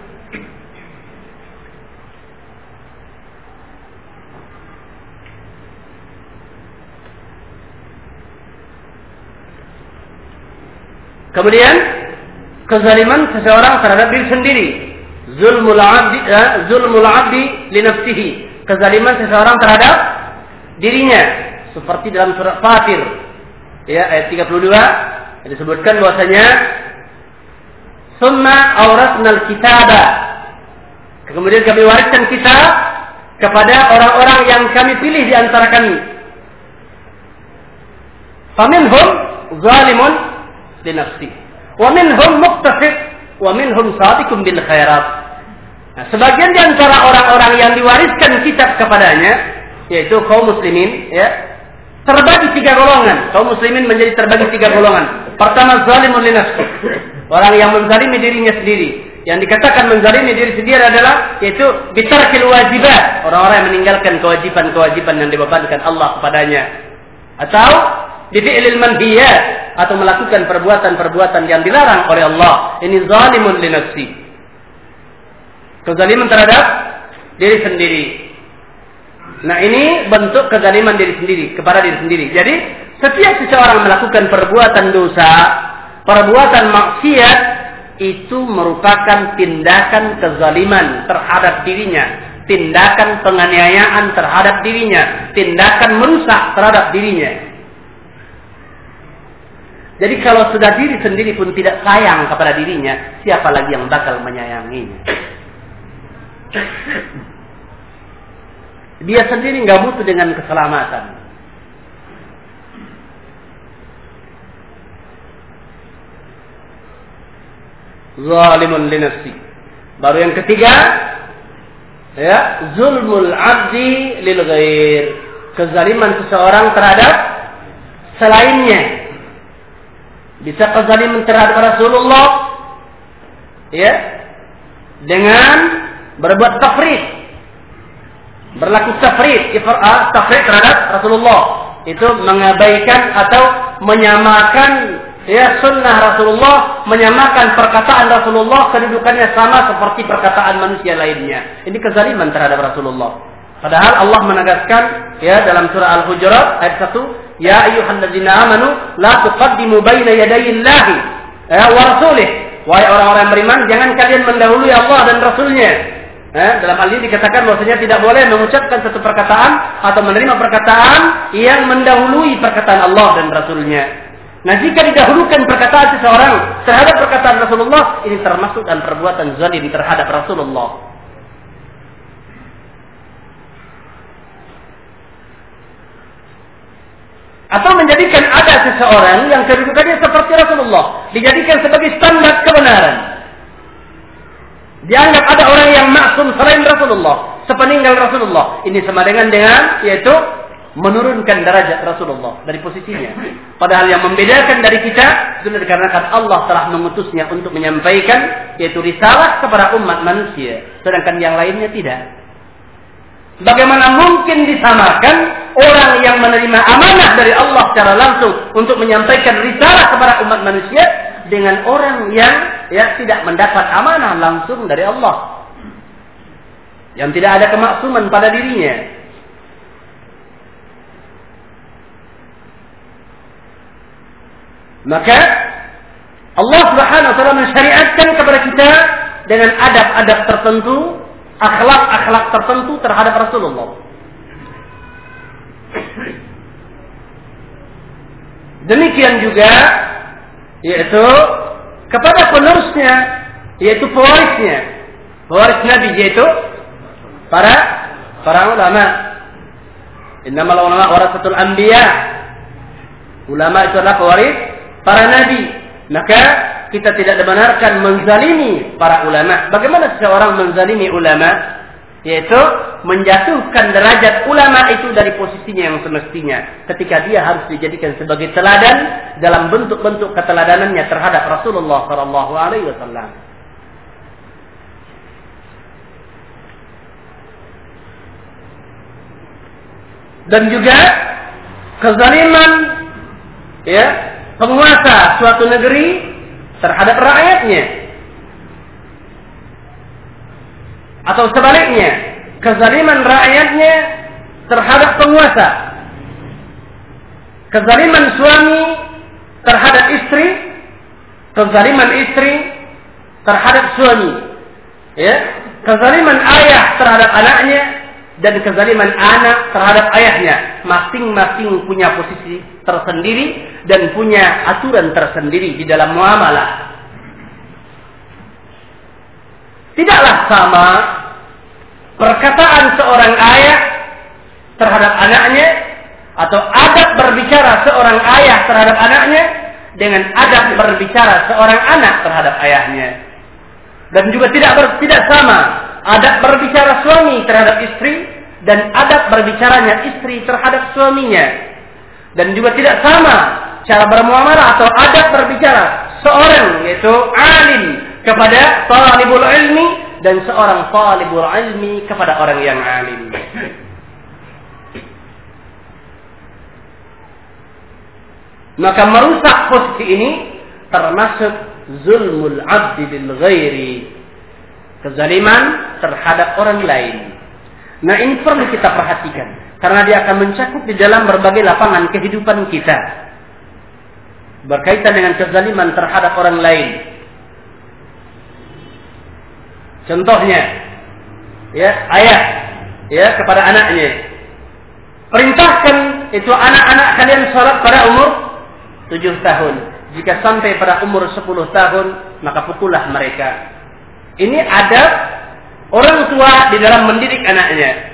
Kemudian kezaliman seseorang terhadap diri sendiri. Zulmul abdi, eh, zulmul abdi li nafsihi. Kezaliman seseorang terhadap dirinya seperti dalam surat Fatir ya ayat 32 disebutkan bahwasanya summa awrasnal kitaba kemudian kami wariskan kitab kepada orang-orang yang kami pilih di antara kami faminhum zalimun li nafsi. Wa minhum muqtasid wa minhum bil khairat. Nah, sebagian di antara orang-orang yang diwariskan kitab kepadanya yaitu kaum muslimin ya terbagi tiga golongan. Kaum muslimin menjadi terbagi tiga golongan. Pertama zalimun li nafsi. Orang yang menzalimi dirinya sendiri. Yang dikatakan menzalimi diri sendiri adalah yaitu bitarkil wajibat. Orang-orang yang meninggalkan kewajiban-kewajiban yang dibebankan Allah kepadanya. Atau bifi'lil manhiyat atau melakukan perbuatan-perbuatan yang dilarang oleh Allah. Ini zalimun li nafsi. Kezaliman terhadap diri sendiri. Nah, ini bentuk kezaliman diri sendiri kepada diri sendiri. Jadi, setiap seseorang melakukan perbuatan dosa, perbuatan maksiat itu merupakan tindakan kezaliman terhadap dirinya, tindakan penganiayaan terhadap dirinya, tindakan merusak terhadap dirinya. Jadi kalau sudah diri sendiri pun tidak sayang kepada dirinya, siapa lagi yang bakal menyayanginya? Dia sendiri nggak butuh dengan keselamatan. Zalimun linafsi. Baru yang ketiga, ya, zulmul abdi lil ghair. Kezaliman seseorang terhadap selainnya bisa kezaliman terhadap Rasulullah ya dengan berbuat tafrid. Berlaku tafrid ah, tafrid terhadap Rasulullah. Itu mengabaikan atau menyamakan ya sunnah Rasulullah menyamakan perkataan Rasulullah kedudukannya sama seperti perkataan manusia lainnya. Ini kezaliman terhadap Rasulullah. Padahal Allah menegaskan ya dalam surah Al-Hujurat ayat 1 Ya ayyuhalladzina amanu la tuqaddimu baina yadayillahi ya, wa rasulih. Wahai orang-orang beriman, jangan kalian mendahului Allah dan Rasulnya. Eh, dalam hal ini dikatakan bahwasanya tidak boleh mengucapkan satu perkataan atau menerima perkataan yang mendahului perkataan Allah dan Rasulnya. Nah jika didahulukan perkataan seseorang terhadap perkataan Rasulullah, ini termasuk dan perbuatan zalim terhadap Rasulullah. Atau menjadikan ada seseorang yang kedudukannya seperti Rasulullah. Dijadikan sebagai standar kebenaran. Dianggap ada orang yang maksum selain Rasulullah. Sepeninggal Rasulullah. Ini sama dengan dengan yaitu menurunkan derajat Rasulullah dari posisinya. Padahal yang membedakan dari kita itu dikarenakan Allah telah mengutusnya untuk menyampaikan yaitu risalah kepada umat manusia. Sedangkan yang lainnya tidak Bagaimana mungkin disamakan orang yang menerima amanah dari Allah secara langsung untuk menyampaikan risalah kepada umat manusia dengan orang yang ya tidak mendapat amanah langsung dari Allah. Yang tidak ada kemaksuman pada dirinya. Maka Allah Subhanahu wa taala mensyariatkan kepada kita dengan adab-adab tertentu akhlak-akhlak tertentu terhadap Rasulullah. Demikian juga yaitu kepada penerusnya yaitu pewarisnya. Pewaris Nabi yaitu para para ulama. Innamal ulama warasatul anbiya. Ulama itu adalah pewaris para nabi, maka kita tidak dibenarkan menzalimi para ulama. Bagaimana seseorang menzalimi ulama? Yaitu menjatuhkan derajat ulama itu dari posisinya yang semestinya. Ketika dia harus dijadikan sebagai teladan dalam bentuk-bentuk keteladanannya terhadap Rasulullah Sallallahu Alaihi Wasallam. Dan juga kezaliman ya penguasa suatu negeri terhadap rakyatnya. Atau sebaliknya kezaliman rakyatnya terhadap penguasa. Kezaliman suami terhadap istri kezaliman istri terhadap suami. Ya kezaliman ayah terhadap anaknya dan kezaliman anak terhadap ayahnya masing-masing punya posisi tersendiri dan punya aturan tersendiri di dalam muamalah Tidaklah sama perkataan seorang ayah terhadap anaknya atau adab berbicara seorang ayah terhadap anaknya dengan adab berbicara seorang anak terhadap ayahnya. Dan juga tidak ber, tidak sama adab berbicara suami terhadap istri dan adab berbicaranya istri terhadap suaminya. Dan juga tidak sama cara bermuamalah atau adab berbicara seorang yaitu alim kepada talibul ilmi dan seorang talibul ilmi kepada orang yang alim. Maka merusak posisi ini termasuk zulmul abdi lil ghairi. Kezaliman terhadap orang lain. Nah ini perlu kita perhatikan. Karena dia akan mencakup di dalam berbagai lapangan kehidupan kita. Berkaitan dengan kezaliman terhadap orang lain Contohnya, ya ayah ya kepada anaknya. Perintahkan itu anak-anak kalian sholat pada umur tujuh tahun. Jika sampai pada umur sepuluh tahun, maka pukullah mereka. Ini ada orang tua di dalam mendidik anaknya.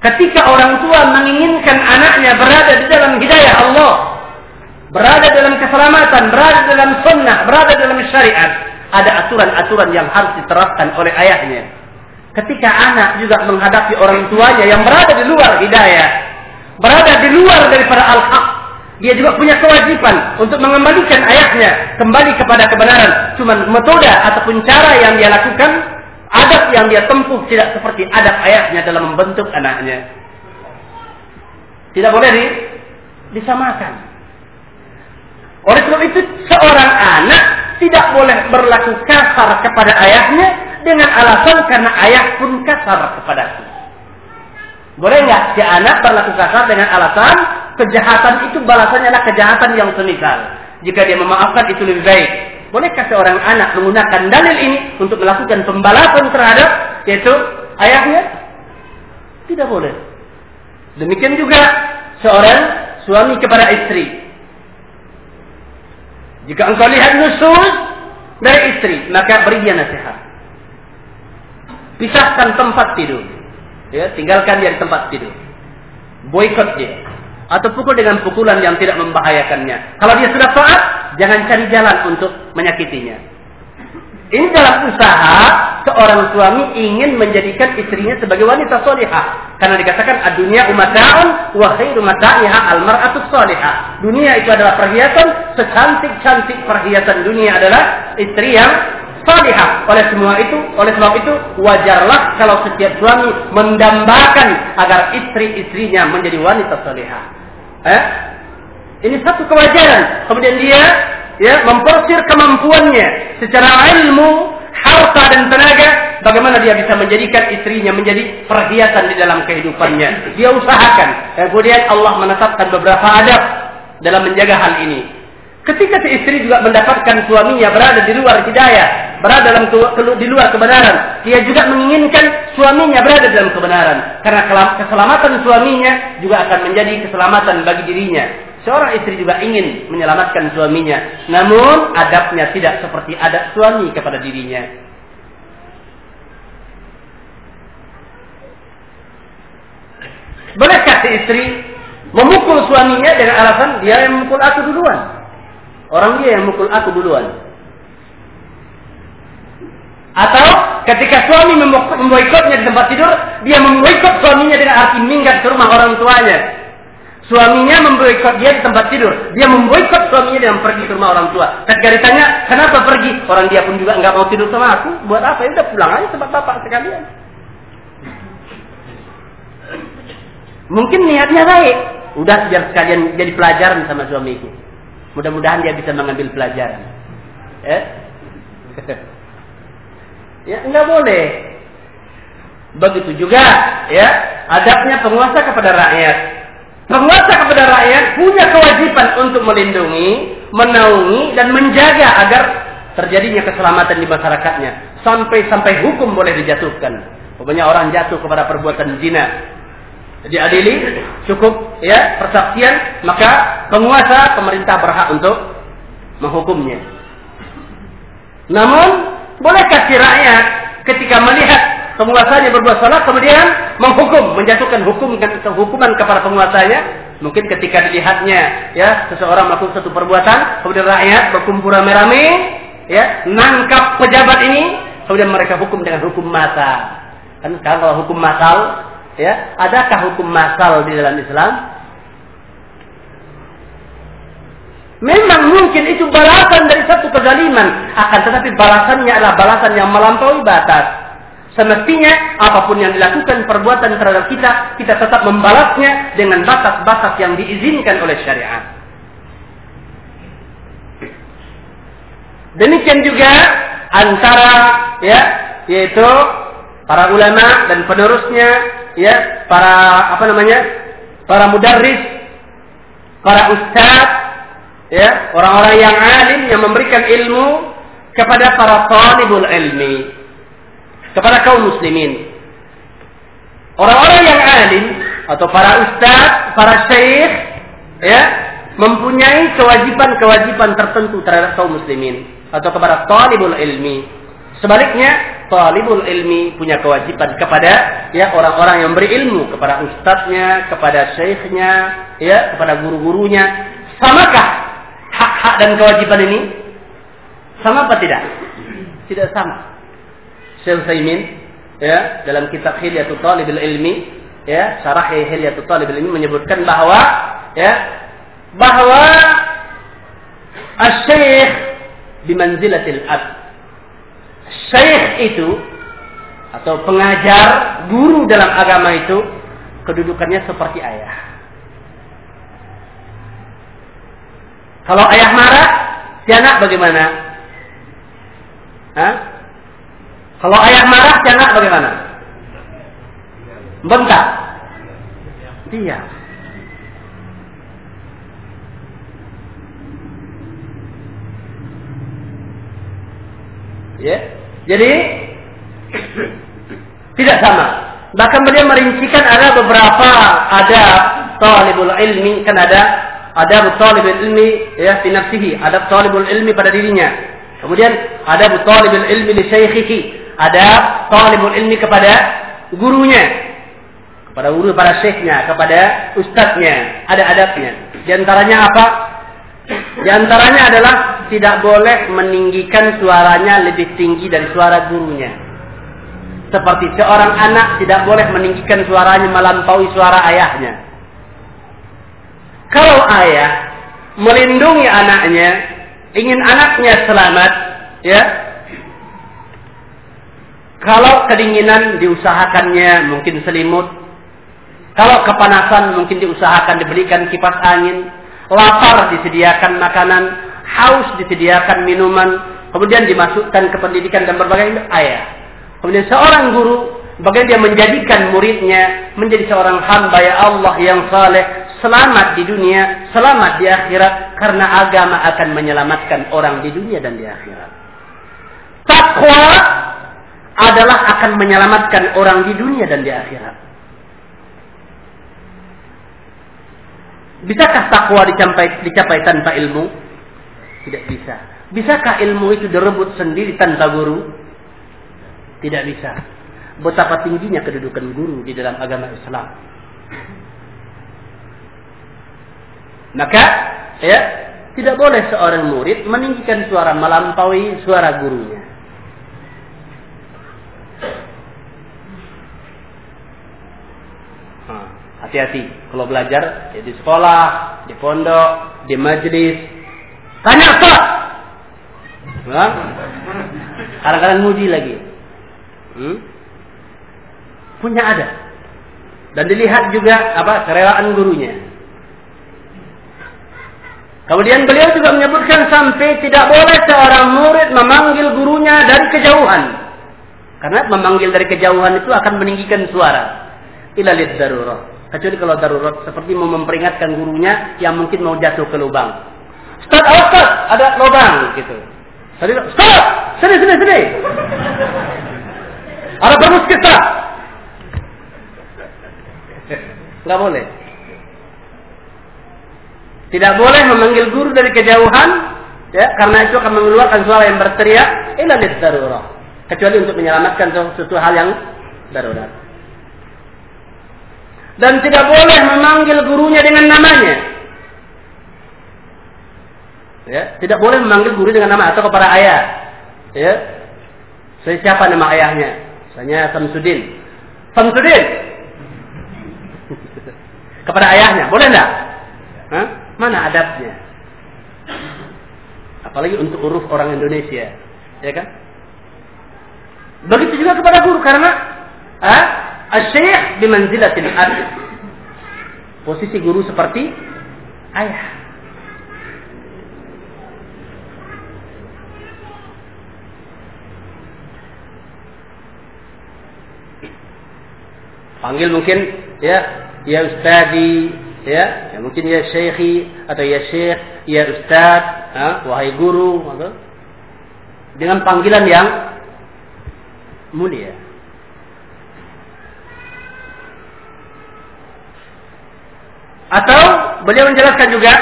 Ketika orang tua menginginkan anaknya berada di dalam hidayah Allah, berada dalam keselamatan, berada dalam sunnah, berada dalam syariat, ada aturan-aturan yang harus diterapkan oleh ayahnya. Ketika anak juga menghadapi orang tuanya yang berada di luar hidayah, berada di luar daripada al-haq, dia juga punya kewajiban untuk mengembalikan ayahnya kembali kepada kebenaran. Cuma metode ataupun cara yang dia lakukan, adab yang dia tempuh tidak seperti adab ayahnya dalam membentuk anaknya. Tidak boleh di, disamakan. Oleh sebab itu seorang anak tidak boleh berlaku kasar kepada ayahnya dengan alasan karena ayah pun kasar kepadaku. Boleh nggak si anak berlaku kasar dengan alasan kejahatan itu balasannya adalah kejahatan yang semisal. Jika dia memaafkan itu lebih baik. Bolehkah seorang anak menggunakan dalil ini untuk melakukan pembalasan terhadap yaitu ayahnya? Tidak boleh. Demikian juga seorang suami kepada istri. Jika engkau lihat nusus dari istri, maka beri dia nasihat. Pisahkan tempat tidur. Ya, tinggalkan dia di tempat tidur. Boykot dia. Atau pukul dengan pukulan yang tidak membahayakannya. Kalau dia sudah taat, jangan cari jalan untuk menyakitinya. Ini dalam usaha seorang suami ingin menjadikan istrinya sebagai wanita solihah. Karena dikatakan dunia umata'un wa khairu mata'iha al-mar'atu solihah. Dunia itu adalah perhiasan, secantik-cantik perhiasan dunia adalah istri yang salihah. Oleh semua itu, oleh sebab itu wajarlah kalau setiap suami mendambakan agar istri-istrinya menjadi wanita salihah. Eh? Ini satu kewajaran. Kemudian dia ya memporsir kemampuannya secara ilmu, harta dan tenaga, bagaimana dia bisa menjadikan istrinya menjadi perhiasan di dalam kehidupannya. Dia usahakan. Kemudian Allah menetapkan beberapa adab dalam menjaga hal ini. Ketika si istri juga mendapatkan suaminya berada di luar hidayah, berada dalam di luar kebenaran, dia juga menginginkan suaminya berada dalam kebenaran. Karena keselamatan suaminya juga akan menjadi keselamatan bagi dirinya. Seorang istri juga ingin menyelamatkan suaminya. Namun adabnya tidak seperti adab suami kepada dirinya. Bolehkah si istri memukul suaminya dengan alasan dia yang memukul aku duluan? Orang dia yang mukul aku duluan. Atau ketika suami memboikotnya di tempat tidur, dia memboikot suaminya dengan arti minggat ke rumah orang tuanya. Suaminya memboikot dia di tempat tidur. Dia memboikot suaminya dengan pergi ke rumah orang tua. Ketika ditanya, kenapa pergi? Orang dia pun juga nggak mau tidur sama aku. Buat apa? Ya udah pulang aja tempat bapak sekalian. Mungkin niatnya baik. Udah biar sekalian jadi pelajaran sama suamiku. Mudah-mudahan dia bisa mengambil pelajaran. Eh? Ya, enggak boleh. Begitu juga, ya, adabnya penguasa kepada rakyat. Penguasa kepada rakyat punya kewajiban untuk melindungi, menaungi, dan menjaga agar terjadinya keselamatan di masyarakatnya. Sampai-sampai hukum boleh dijatuhkan. Pokoknya orang jatuh kepada perbuatan zina. Diadili, cukup ya persaksian, maka penguasa pemerintah berhak untuk menghukumnya. Namun Bolehkah si rakyat ketika melihat penguasanya berbuat salah kemudian menghukum, menjatuhkan hukum hukuman kepada penguasanya? Mungkin ketika dilihatnya ya seseorang melakukan satu perbuatan, kemudian rakyat berkumpul rame-rame, ya nangkap pejabat ini, kemudian mereka hukum dengan hukum masa. Kan sekarang kalau hukum masal, ya adakah hukum masal di dalam Islam? Memang mungkin itu balasan dari satu kezaliman. Akan tetapi balasannya adalah balasan yang melampaui batas. Semestinya apa pun yang dilakukan perbuatan terhadap kita, kita tetap membalasnya dengan batas-batas yang diizinkan oleh syariat. Demikian juga antara ya yaitu para ulama dan penerusnya ya para apa namanya para mudarris para ustadz ya orang-orang yang alim yang memberikan ilmu kepada para talibul ilmi kepada kaum muslimin. Orang-orang yang alim atau para ustaz para syekh ya mempunyai kewajiban-kewajiban tertentu terhadap kaum muslimin atau kepada talibul ilmi sebaliknya talibul ilmi punya kewajiban kepada ya orang-orang yang berilmu kepada ustadznya kepada syekhnya ya kepada guru-gurunya samakah hak-hak dan kewajiban ini sama apa tidak? Tidak sama. Syekh Saimin ya dalam kitab Hilyatul Talibul Ilmi ya syarah Hilyatul Talibul Ilmi menyebutkan bahwa ya bahwa asy-syekh bimanzilatil ab. Syekh itu atau pengajar guru dalam agama itu kedudukannya seperti ayah. Kalau ayah marah, si anak bagaimana? Hah? Kalau ayah marah, si anak bagaimana? Bentak. Dia. Ya. Jadi tidak sama. Bahkan beliau merincikan ada beberapa ada talibul ilmi kan ada adab talibul ilmi ya fi adab talibul ilmi pada dirinya. Kemudian adab talibul ilmi li syaikhihi, adab talibul ilmi kepada gurunya. Kepada guru, kepada syekhnya, kepada ustadznya, ada adabnya. Di antaranya apa? Di antaranya adalah tidak boleh meninggikan suaranya lebih tinggi dari suara gurunya. Seperti seorang anak tidak boleh meninggikan suaranya melampaui suara ayahnya. Kalau ayah melindungi anaknya, ingin anaknya selamat, ya. Kalau kedinginan diusahakannya mungkin selimut. Kalau kepanasan mungkin diusahakan diberikan kipas angin. Lapar disediakan makanan, haus disediakan minuman, kemudian dimasukkan ke pendidikan dan berbagai ayah. Kemudian seorang guru bagaimana dia menjadikan muridnya menjadi seorang hamba ya Allah yang saleh selamat di dunia, selamat di akhirat karena agama akan menyelamatkan orang di dunia dan di akhirat. Takwa adalah akan menyelamatkan orang di dunia dan di akhirat. Bisakah takwa dicapai, dicapai tanpa ilmu? Tidak bisa. Bisakah ilmu itu direbut sendiri tanpa guru? Tidak bisa. Betapa tingginya kedudukan guru di dalam agama Islam. Maka ya tidak boleh seorang murid meninggikan suara melampaui suara gurunya. Hati-hati kalau belajar ya di sekolah, di pondok, di majelis. Tanya apa? Kadang-kadang muji lagi. Hmm? Punya ada. Dan dilihat juga apa kerelaan gurunya. Kemudian beliau juga menyebutkan sampai tidak boleh seorang murid memanggil gurunya dari kejauhan. Karena memanggil dari kejauhan itu akan meninggikan suara. Ilalit darurat. Kecuali kalau darurat seperti mau memperingatkan gurunya yang mungkin mau jatuh ke lubang. Ustaz, awas Ustaz, ada lubang gitu. Tadi, stop! Sini, sini, sini. Ada bagus kita. Enggak boleh. Tidak boleh memanggil guru dari kejauhan, ya, karena itu akan mengeluarkan suara yang berteriak, illa darurat. Kecuali untuk menyelamatkan sesuatu hal yang darurat. Dan tidak boleh memanggil gurunya dengan namanya. Ya, tidak boleh memanggil guru dengan nama atau kepada ayah. Ya. Saya siapa nama ayahnya? Saya Samsudin. Samsudin. kepada ayahnya, boleh enggak? Mana adabnya? Apalagi untuk uruf orang Indonesia, ya kan? Begitu juga kepada guru karena ah, asyikh bimanzilatil ab. Posisi guru seperti ayah. Panggil mungkin ya ya ustadi ya, ya mungkin ya syekhi atau ya syekh ya ustad ya, wahai guru atau dengan panggilan yang mulia. Atau beliau menjelaskan juga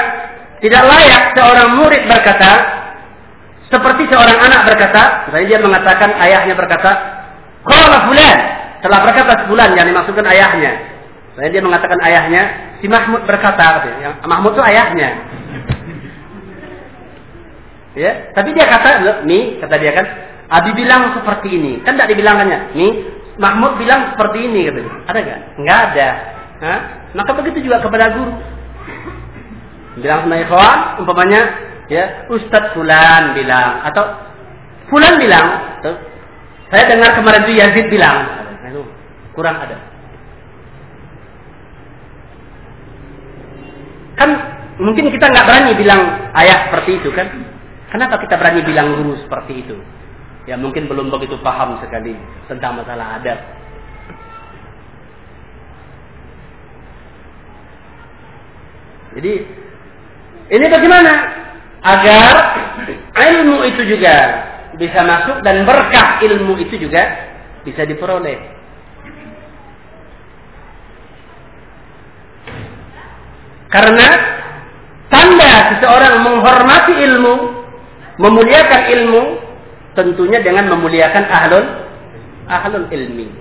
tidak layak seorang murid berkata seperti seorang anak berkata misalnya dia mengatakan ayahnya berkata qala fulan setelah berkata sebulan yang dimaksudkan ayahnya. Saya dia mengatakan ayahnya, si Mahmud berkata, katanya. Mahmud itu ayahnya. Ya, tapi dia kata, nih kata dia kan, Abi bilang seperti ini, kan tidak dibilangkannya. Nih, Mahmud bilang seperti ini katanya. Ada nggak? Nggak ada. Hah? Maka begitu juga kepada guru. Bilang sama ikhwan, umpamanya, ya Ustadz Fulan bilang atau Fulan bilang, tuh, saya dengar kemarin itu Yazid bilang, kurang ada. Kan mungkin kita nggak berani bilang ayah seperti itu kan? Kenapa kita berani bilang guru seperti itu? Ya mungkin belum begitu paham sekali tentang masalah adat. Jadi ini bagaimana agar ilmu itu juga bisa masuk dan berkah ilmu itu juga bisa diperoleh. Karena tanda seseorang menghormati ilmu, memuliakan ilmu, tentunya dengan memuliakan ahlul ahlul ilmi.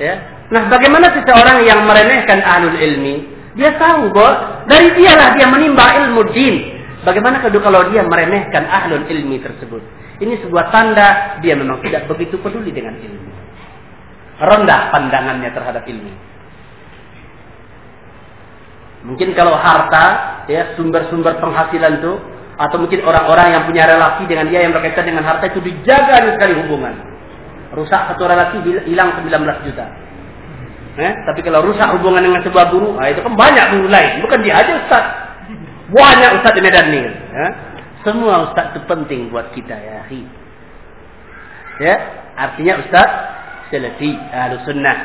Ya. Nah, bagaimana seseorang yang meremehkan ahlul ilmi? Dia tahu bahwa dari dialah dia menimba ilmu din. Bagaimana kalau dia meremehkan ahlul ilmi tersebut? Ini sebuah tanda dia memang tidak begitu peduli dengan ilmu. Rendah pandangannya terhadap ilmu. Mungkin kalau harta, ya sumber-sumber penghasilan itu, atau mungkin orang-orang yang punya relasi dengan dia yang berkaitan dengan harta itu dijaga sekali hubungan. Rusak satu relasi hilang 19 juta. Eh, tapi kalau rusak hubungan dengan sebuah guru, nah itu kan banyak guru lain. Bukan dia aja Ustaz. Banyak Ustaz di Medan nih. Eh? Semua Ustaz itu penting buat kita ya. Ya, artinya Ustaz selepi, ahlu sunnah.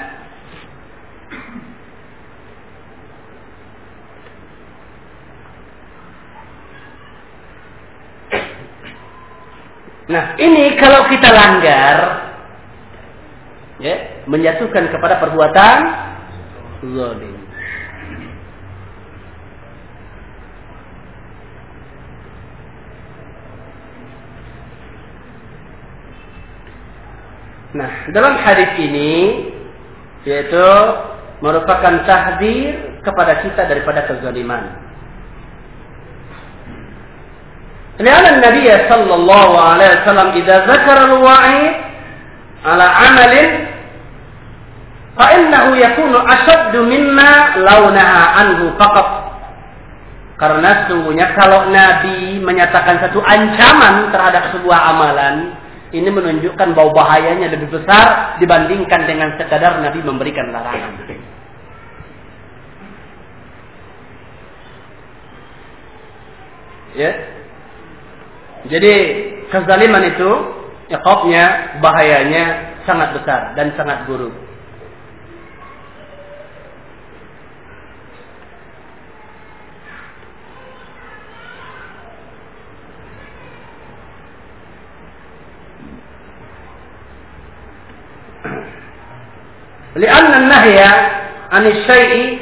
Nah, ini kalau kita langgar, ya, menjatuhkan kepada perbuatan zalim. Nah, dalam hadis ini yaitu merupakan tahdir kepada kita daripada kezaliman. لأن النبي صلى الله عليه وسلم إذا ذكر الوعيد على عمل فإنه يكون أشد مما لو نهى عنه فقط karena sesungguhnya kalau Nabi menyatakan satu ancaman terhadap sebuah amalan, ini menunjukkan bahwa bahayanya lebih besar dibandingkan dengan sekadar Nabi memberikan larangan. Ya. Jadi kezaliman itu iqabnya bahayanya sangat besar dan sangat buruk. لأن النهي عن الشيء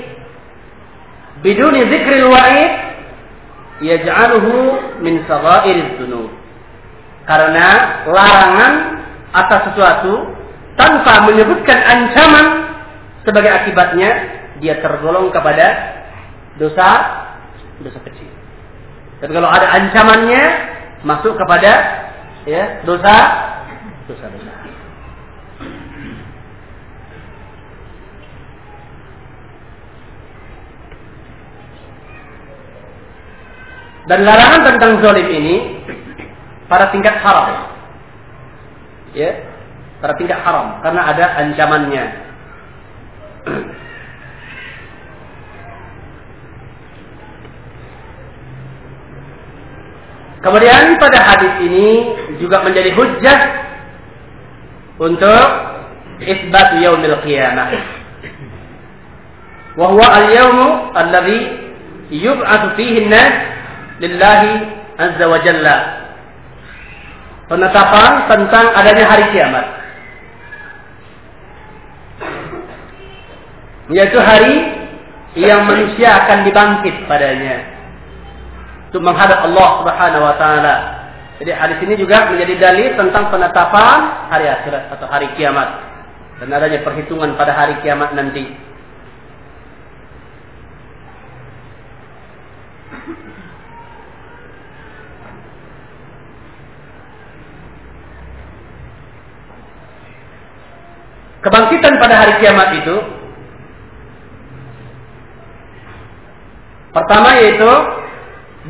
بدون ذكر الوعيد yaj'aluhu min saghairiz dzunub. Karena larangan atas sesuatu tanpa menyebutkan ancaman sebagai akibatnya dia tergolong kepada dosa dosa kecil. Tapi kalau ada ancamannya masuk kepada ya dosa dosa besar. Dan larangan tentang zolim ini pada tingkat haram. Ya, pada tingkat haram karena ada ancamannya. Kemudian pada hadis ini juga menjadi hujjah untuk isbat yaumil qiyamah. Wa huwa al-yawmu alladhi yub'atsu fihi an-nas lillahi azza wa jalla. Penetapan tentang adanya hari kiamat. Yaitu hari yang manusia akan dibangkit padanya. Untuk menghadap Allah subhanahu wa ta'ala. Jadi hadis ini juga menjadi dalil tentang penetapan hari akhirat atau hari kiamat. Dan adanya perhitungan pada hari kiamat nanti. Kebangkitan pada hari kiamat itu pertama yaitu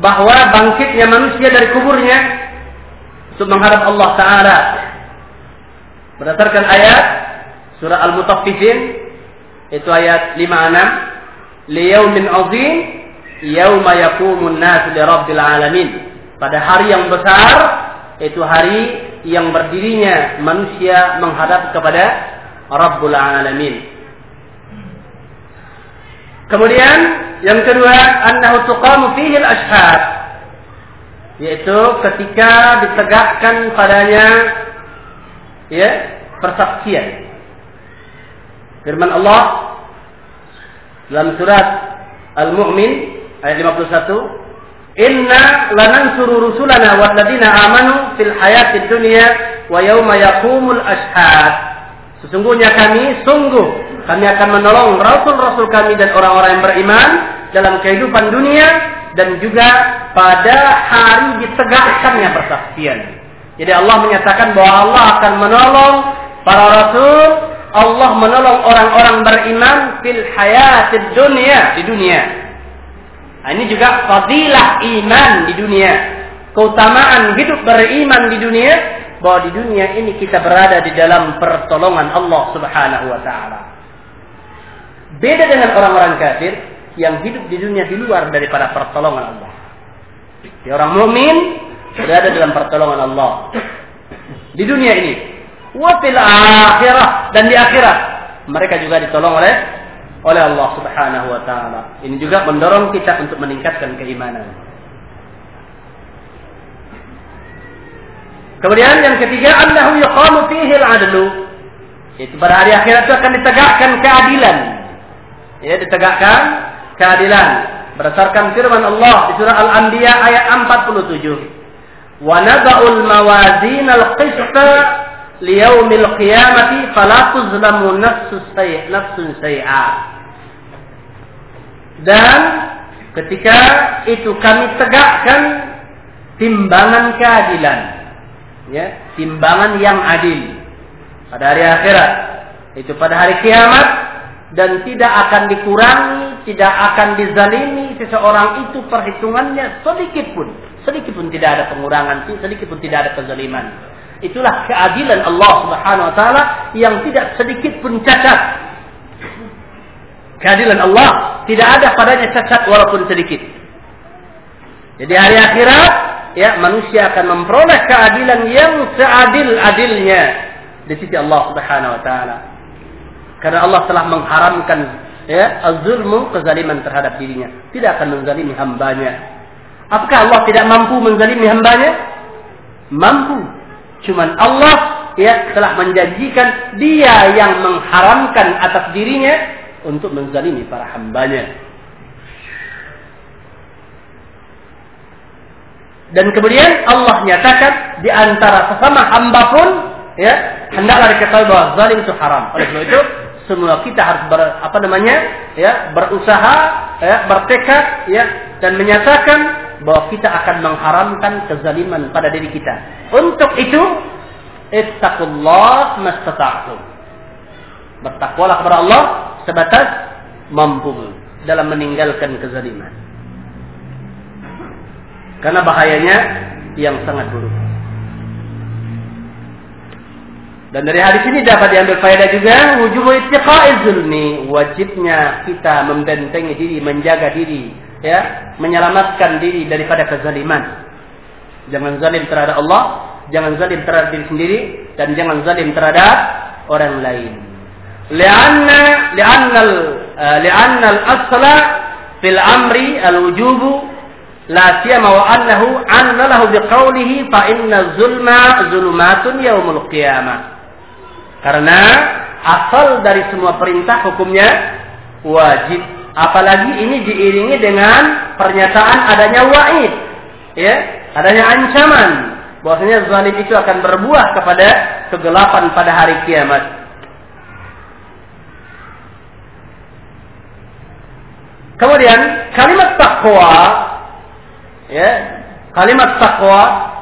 bahwa bangkitnya manusia dari kuburnya untuk menghadap Allah Taala. Berdasarkan ayat surah Al-Mutaffifin itu ayat 56 liyaumin azim yauma yaqumun nas li rabbil alamin. Pada hari yang besar itu hari yang berdirinya manusia menghadap kepada Rabbul Alamin. Kemudian yang kedua, annahu tuqamu fihi al-ashhad. Yaitu ketika ditegakkan padanya ya, persaksian. Firman Allah dalam surat Al-Mu'min ayat 51, "Inna lanansuru rusulana walladzina amanu fil hayatid dunya wa yauma yaqumul ashhad." Sesungguhnya kami sungguh kami akan menolong rasul-rasul kami dan orang-orang yang beriman dalam kehidupan dunia dan juga pada hari ditegakkannya persaksian. Jadi Allah menyatakan bahwa Allah akan menolong para rasul, Allah menolong orang-orang beriman fil hayatid dunia di dunia. Nah, ini juga fadilah iman di dunia. Keutamaan hidup beriman di dunia bahwa di dunia ini kita berada di dalam pertolongan Allah Subhanahu wa taala. Beda dengan orang-orang kafir yang hidup di dunia di luar daripada pertolongan Allah. Di orang mukmin berada dalam pertolongan Allah. Di dunia ini, wa fil akhirah dan di akhirat mereka juga ditolong oleh oleh Allah Subhanahu wa taala. Ini juga mendorong kita untuk meningkatkan keimanan. Kemudian yang ketiga, annahu yuqamu fihi al-adlu. Itu pada hari akhirat itu akan ditegakkan keadilan. Ya, ditegakkan keadilan berdasarkan firman Allah di surah Al-Anbiya ayat 47. Wa nada'ul mawazin al-qista liyaumil qiyamati fala tuzlamu nafsun say'a. Dan ketika itu kami tegakkan timbangan keadilan. Ya, timbangan yang adil pada hari akhirat. Itu pada hari kiamat dan tidak akan dikurangi, tidak akan dizalimi seseorang itu perhitungannya sedikit pun. Sedikit pun tidak ada pengurangan, sedikit pun tidak ada kezaliman. Itulah keadilan Allah Subhanahu wa taala yang tidak sedikit pun cacat. Keadilan Allah tidak ada padanya cacat walaupun sedikit. Jadi hari akhirat ya manusia akan memperoleh keadilan yang seadil-adilnya di sisi Allah Subhanahu wa taala. Karena Allah telah mengharamkan ya az-zulmu kezaliman terhadap dirinya, tidak akan menzalimi hambanya. Apakah Allah tidak mampu menzalimi hambanya? Mampu. Cuman Allah ya telah menjanjikan dia yang mengharamkan atas dirinya untuk menzalimi para hambanya. Dan kemudian Allah nyatakan di antara sesama hamba pun ya hendaklah diketahui bahwa zalim itu haram. Oleh sebab itu semua kita harus ber, apa namanya ya berusaha ya bertekad ya dan menyatakan bahwa kita akan mengharamkan kezaliman pada diri kita. Untuk itu ittaqullah mastata'tum. Bertakwalah kepada Allah sebatas mampu dalam meninggalkan kezaliman. Karena bahayanya yang sangat buruk. Dan dari hadis ini dapat diambil faedah juga wujub ittiqa'iz zulmi, wajibnya kita membentengi diri, menjaga diri, ya, menyelamatkan diri daripada kezaliman. Jangan zalim terhadap Allah, jangan zalim terhadap diri sendiri dan jangan zalim terhadap orang lain. Li'anna li'anna li'anna al-asla fil amri al-wujubu La siyama wa annahu anna lahu biqaulihi fa inna zulma zulumatun. Karena asal dari semua perintah hukumnya wajib. Apalagi ini diiringi dengan pernyataan adanya wa'id. Ya, adanya ancaman bahwasanya zalim itu akan berbuah kepada kegelapan pada hari kiamat. Kemudian kalimat takwa ya. Kalimat takwa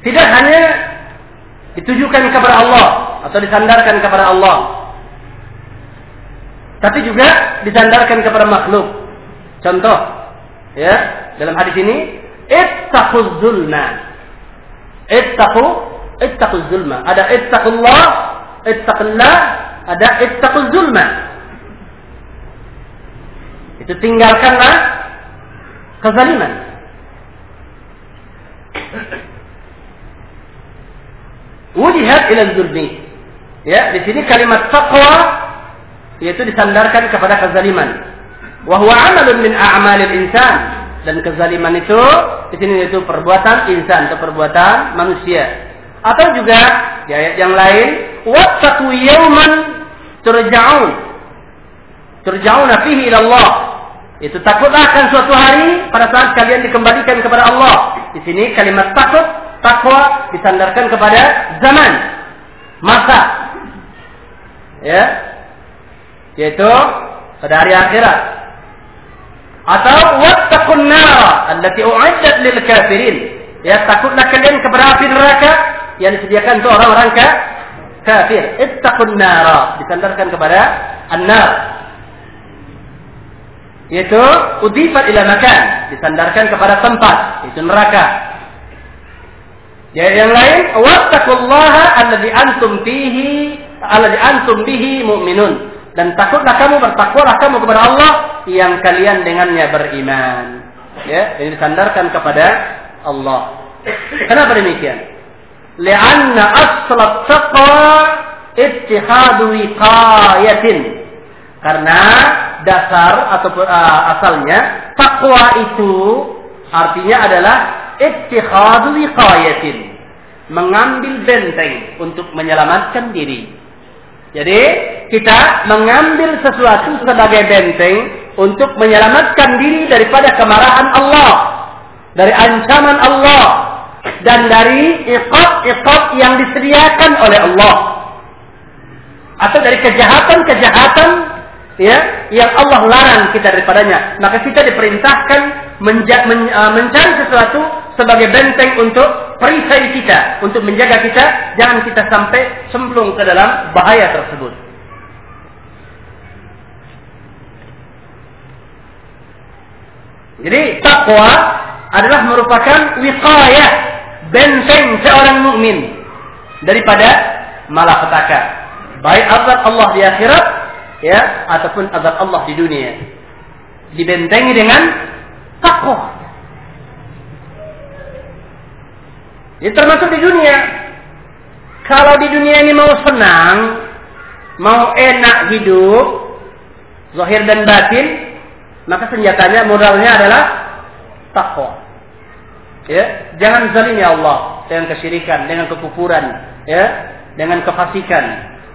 tidak hanya ditujukan kepada Allah atau disandarkan kepada Allah tapi juga disandarkan kepada makhluk. Contoh ya dalam hadis ini ittaquz zulma. Ittaqu ittaquz zulma. Ada ittaqullah ittaqillah, ada ittaqul zulma. Itu tinggalkanlah kezaliman. Wujihat ila zulmi. Ya, di sini kalimat taqwa yaitu disandarkan kepada kezaliman. Wa huwa amalun min a'malil insan dan kezaliman itu di sini itu perbuatan insan atau perbuatan manusia. Atau juga di ayat yang lain, wattaqu yawman turja'un. Turja'un fihi ila Allah. Itu takutlah akan suatu hari pada saat kalian dikembalikan kepada Allah. Di sini kalimat takut, takwa disandarkan kepada zaman, masa. Ya. Yaitu pada hari akhirat. Atau wattaqun nar allati u'iddat lil kafirin. Ya takutlah kalian kepada api neraka yang disediakan untuk orang-orang ka kafir. Ittaqun nara. Disandarkan kepada an-nar. Yaitu udifat ila makan. Disandarkan kepada tempat. Itu neraka. Ya, yang lain, wattaqullaha alladzi antum fihi alladzi antum bihi mu'minun. Dan takutlah kamu bertakwalah kamu kepada Allah yang kalian dengannya beriman. Ya, ini disandarkan kepada Allah. Kenapa demikian? Lianna aslat taqwa ittihadu wiqayatin. Karena dasar atau uh, asalnya takwa itu artinya adalah ittihadu wiqayatin. Mengambil benteng untuk menyelamatkan diri. Jadi kita mengambil sesuatu sebagai benteng untuk menyelamatkan diri daripada kemarahan Allah, dari ancaman Allah, dan dari iqab-iqab yang disediakan oleh Allah. atau dari kejahatan-kejahatan ya yang Allah larang kita daripadanya. Maka kita diperintahkan menja, men, uh, mencari sesuatu sebagai benteng untuk perisai kita, untuk menjaga kita jangan kita sampai semplung ke dalam bahaya tersebut. Jadi takwa adalah merupakan wiqayah benteng seorang mukmin daripada malapetaka. Baik azab Allah di akhirat ya ataupun azab Allah di dunia. Dibentengi dengan takwa. Ini termasuk di dunia. Kalau di dunia ini mau senang, mau enak hidup, zahir dan batin, maka senjatanya modalnya adalah takwa. Ya, jangan zalimi Allah dengan kesyirikan, dengan kekufuran, ya, dengan kefasikan.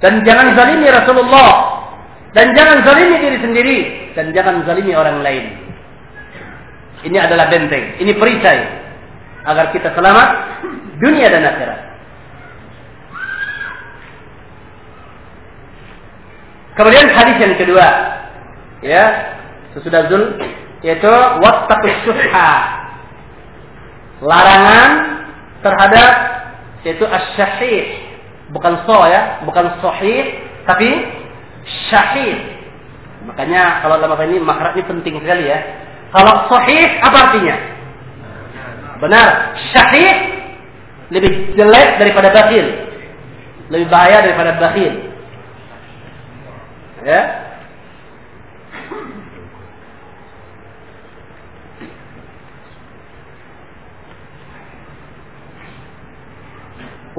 Dan jangan zalimi Rasulullah. Dan jangan zalimi diri sendiri dan jangan zalimi orang lain. Ini adalah benteng, ini perisai agar kita selamat dunia dan akhirat. Kemudian hadis yang kedua, ya, sesudah zul yaitu wattaqus syuhha larangan terhadap yaitu asyahih bukan so ya. Bukan sahih tapi syahih makanya kalau dalam ini makhraj ini penting sekali ya. Kalau sahih apa artinya? Benar. Syahih lebih jelek daripada bakhil lebih bahaya daripada bakhil ya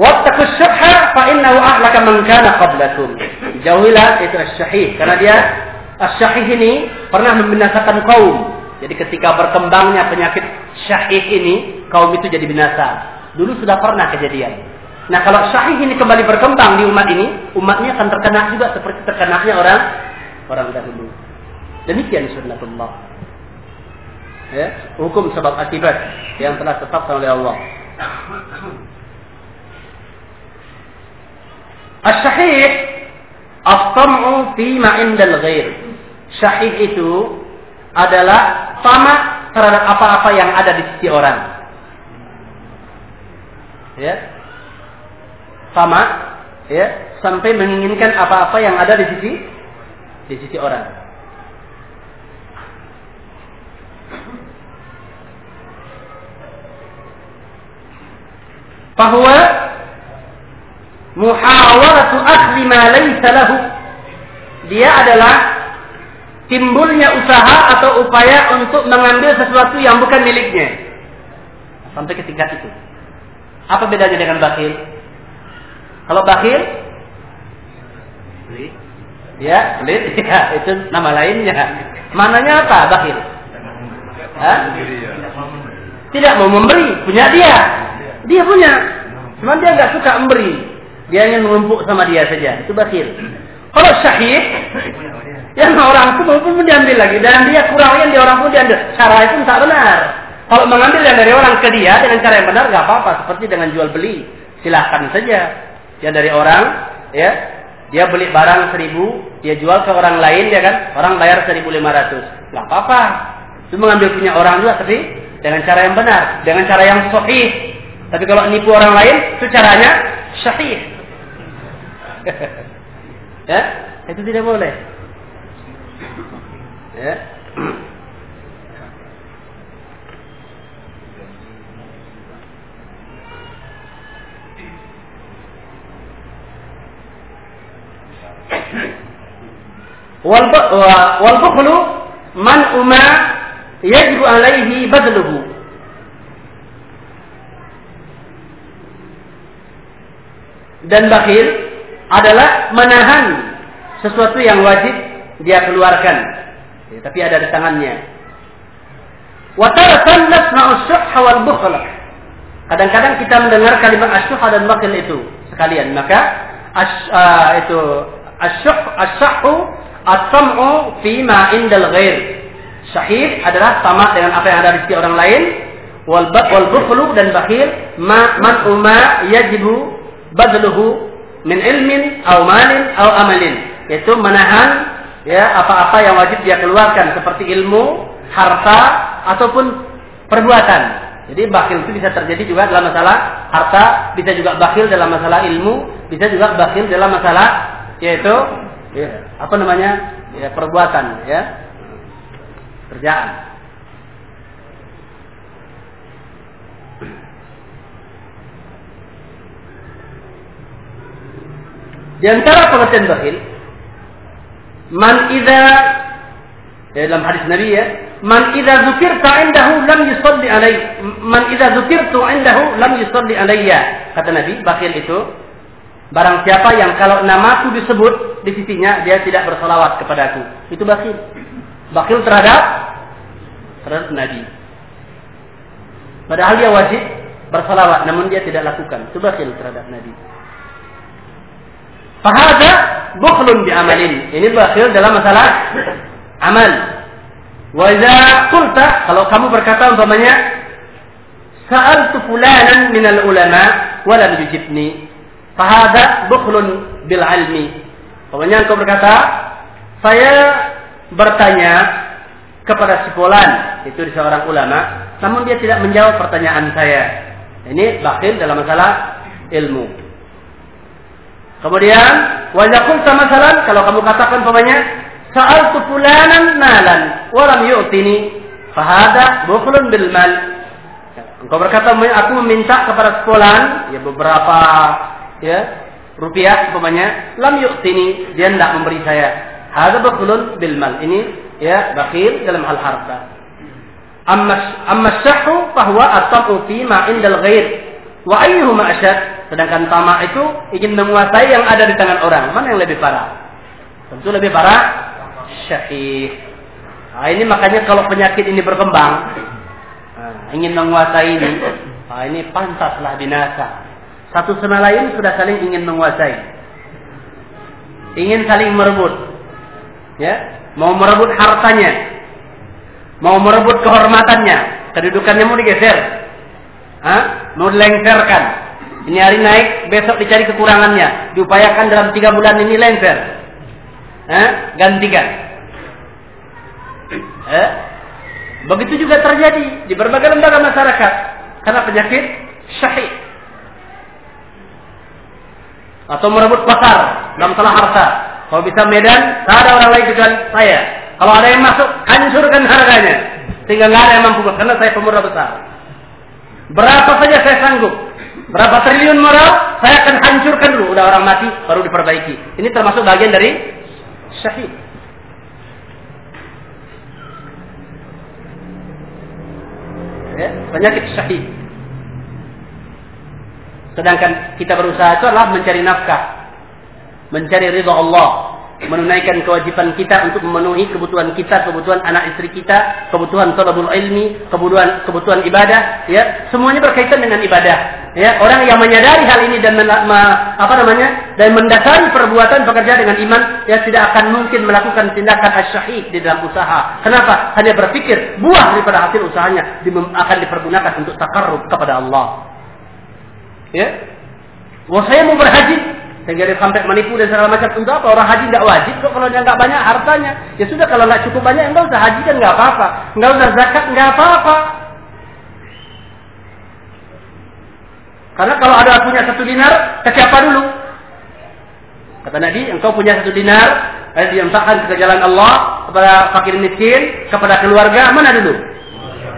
Wattaqus syuhha fa innahu ahlaka man kana qablakum. Jauhilah itu asyahih karena dia asyahih ini pernah membinasakan kaum. Jadi ketika berkembangnya penyakit syahih ini, kaum itu jadi binasa. Dulu sudah pernah kejadian. Nah kalau syahih ini kembali berkembang di umat ini, umatnya akan terkena juga seperti terkenanya orang orang dahulu. Demikian sunnatullah. Ya, hukum sebab akibat yang telah tetapkan oleh Allah. As-sahih as-sam'u fi indal ghair. Itu adalah sama terhadap apa-apa yang ada di sisi orang. Ya. Sama ya, sampai menginginkan apa-apa yang ada di sisi di sisi orang. Bahwa muhawalatu akhli ma laysa lahu. Dia adalah timbulnya usaha atau upaya untuk mengambil sesuatu yang bukan miliknya. Sampai ke tingkat itu. Apa bedanya dengan bakhil? Kalau bakhil Ya, pelit. Ya, itu nama lainnya. Mananya apa bakhil? Tidak mau memberi, punya dia. Dia punya. Cuma dia nggak suka memberi. Dia ingin menumpuk sama dia saja. Itu bakhil. Kalau syahid, yang orang itu pun diambil lagi. Dan dia kurang yang dia orang pun diambil. Cara itu tak benar. Kalau mengambil yang dari orang ke dia dengan cara yang benar, nggak apa-apa. Seperti dengan jual beli. Silahkan saja. Yang dari orang, ya, dia beli barang seribu, dia jual ke orang lain, ya kan? Orang bayar seribu lima ratus. Nggak apa-apa. Itu mengambil punya orang juga, tapi dengan cara yang benar, dengan cara yang sahih. Tapi kalau nipu orang lain, itu caranya syahih ya, itu tidak boleh. Ya. wal bukhlu man uma yajibu alaihi badluhu dan bakhil adalah menahan sesuatu yang wajib dia keluarkan. Ya, tapi ada di tangannya. Kadang-kadang kita mendengar kalimat asyuh dan bakhil itu sekalian. Maka as, uh, itu asyuh asyuhu as-sam'u fi ma indal ghair. Syahid adalah sama dengan apa yang ada di sisi orang lain. Wal wal bukhlu dan bakhil ma man umma yajibu badluhu min ilmin au malin au amalin. Yaitu menahan ya apa-apa yang wajib dia keluarkan seperti ilmu, harta ataupun perbuatan. Jadi bakhil itu bisa terjadi juga dalam masalah harta, bisa juga bakhil dalam masalah ilmu, bisa juga bakhil dalam masalah yaitu ya, apa namanya? ya perbuatan ya. Kerjaan. Di antara pengertian bakhil, man idza ya, dalam hadis Nabi ya, man idza dzukirta indahu lam yusalli alai, man idza dzukirtu indahu lam yusalli alayya. Kata Nabi, bakhil itu barang siapa yang kalau namaku disebut di sisinya dia tidak bersalawat kepadaku. Itu bakhil. Bakhil terhadap terhadap Nabi. Padahal dia wajib bersalawat namun dia tidak lakukan. Itu bakhil terhadap Nabi. Fahada bukhlun bi amalin. Ini bakhil dalam masalah amal. Wa idza kalau kamu berkata umpamanya sa'altu fulanan minal ulama wa lam yujibni. Fahada bukhlun bil ilmi. Umpamanya engkau berkata saya bertanya kepada si fulan itu seorang ulama namun dia tidak menjawab pertanyaan saya. Ini bakhil dalam masalah ilmu. Kemudian wajahkul sama salam kalau kamu katakan pokoknya saal fulanan malan walam yu'tini fahada bukhlun bil mal. Engkau berkata aku meminta kepada sekolah ya beberapa ya rupiah umpamanya lam yu'tini dia tidak memberi saya. Hada bukhlun bil mal. Ini ya bakhil dalam hal harta. Amma amma syahhu fahuwa at-tabu fi ghair wa ayyuhuma asyad Sedangkan tamak itu ingin menguasai yang ada di tangan orang. Mana yang lebih parah? Tentu lebih parah syahih. Nah, ini makanya kalau penyakit ini berkembang, nah, ingin menguasai ini, nah, ini pantaslah binasa. Satu sama lain sudah saling ingin menguasai. Ingin saling merebut. Ya, mau merebut hartanya. Mau merebut kehormatannya. Kedudukannya mau digeser. Hah? Mau dilengserkan ini hari naik, besok dicari kekurangannya. Diupayakan dalam tiga bulan ini lengser. Eh? Gantikan. Eh? Begitu juga terjadi di berbagai lembaga masyarakat. Karena penyakit syahid. Atau merebut pasar dalam salah harta. Kalau bisa Medan, tak ada orang lain kecuali saya. Kalau ada yang masuk, hancurkan harganya. Sehingga nggak ada yang mampu karena saya pemurah besar. Berapa saja saya sanggup. Berapa triliun moral, saya akan hancurkan dulu. Udah orang mati, baru diperbaiki. Ini termasuk bagian dari syahid. Ya, penyakit syahid. Sedangkan kita berusaha itu adalah mencari nafkah. Mencari ridha Allah menunaikan kewajiban kita untuk memenuhi kebutuhan kita, kebutuhan anak istri kita, kebutuhan talabul ilmi, kebutuhan kebutuhan ibadah, ya, semuanya berkaitan dengan ibadah. Ya, orang yang menyadari hal ini dan ma, apa namanya? dan mendasari perbuatan bekerja dengan iman, ya tidak akan mungkin melakukan tindakan asyahid di dalam usaha. Kenapa? Hanya berpikir buah daripada hasil usahanya akan dipergunakan untuk takarrub kepada Allah. Ya. Mau berhaji, sehingga dia sampai menipu dan segala macam untuk apa? Orang haji nggak wajib kok kalau dia nggak banyak hartanya. Ya sudah kalau nggak cukup banyak nggak usah haji kan nggak apa-apa. Nggak usah zakat nggak apa-apa. Karena kalau ada punya satu dinar, ke siapa dulu? Kata Nabi, engkau punya satu dinar, eh, diantarkan ke jalan Allah kepada fakir miskin, kepada keluarga, mana dulu?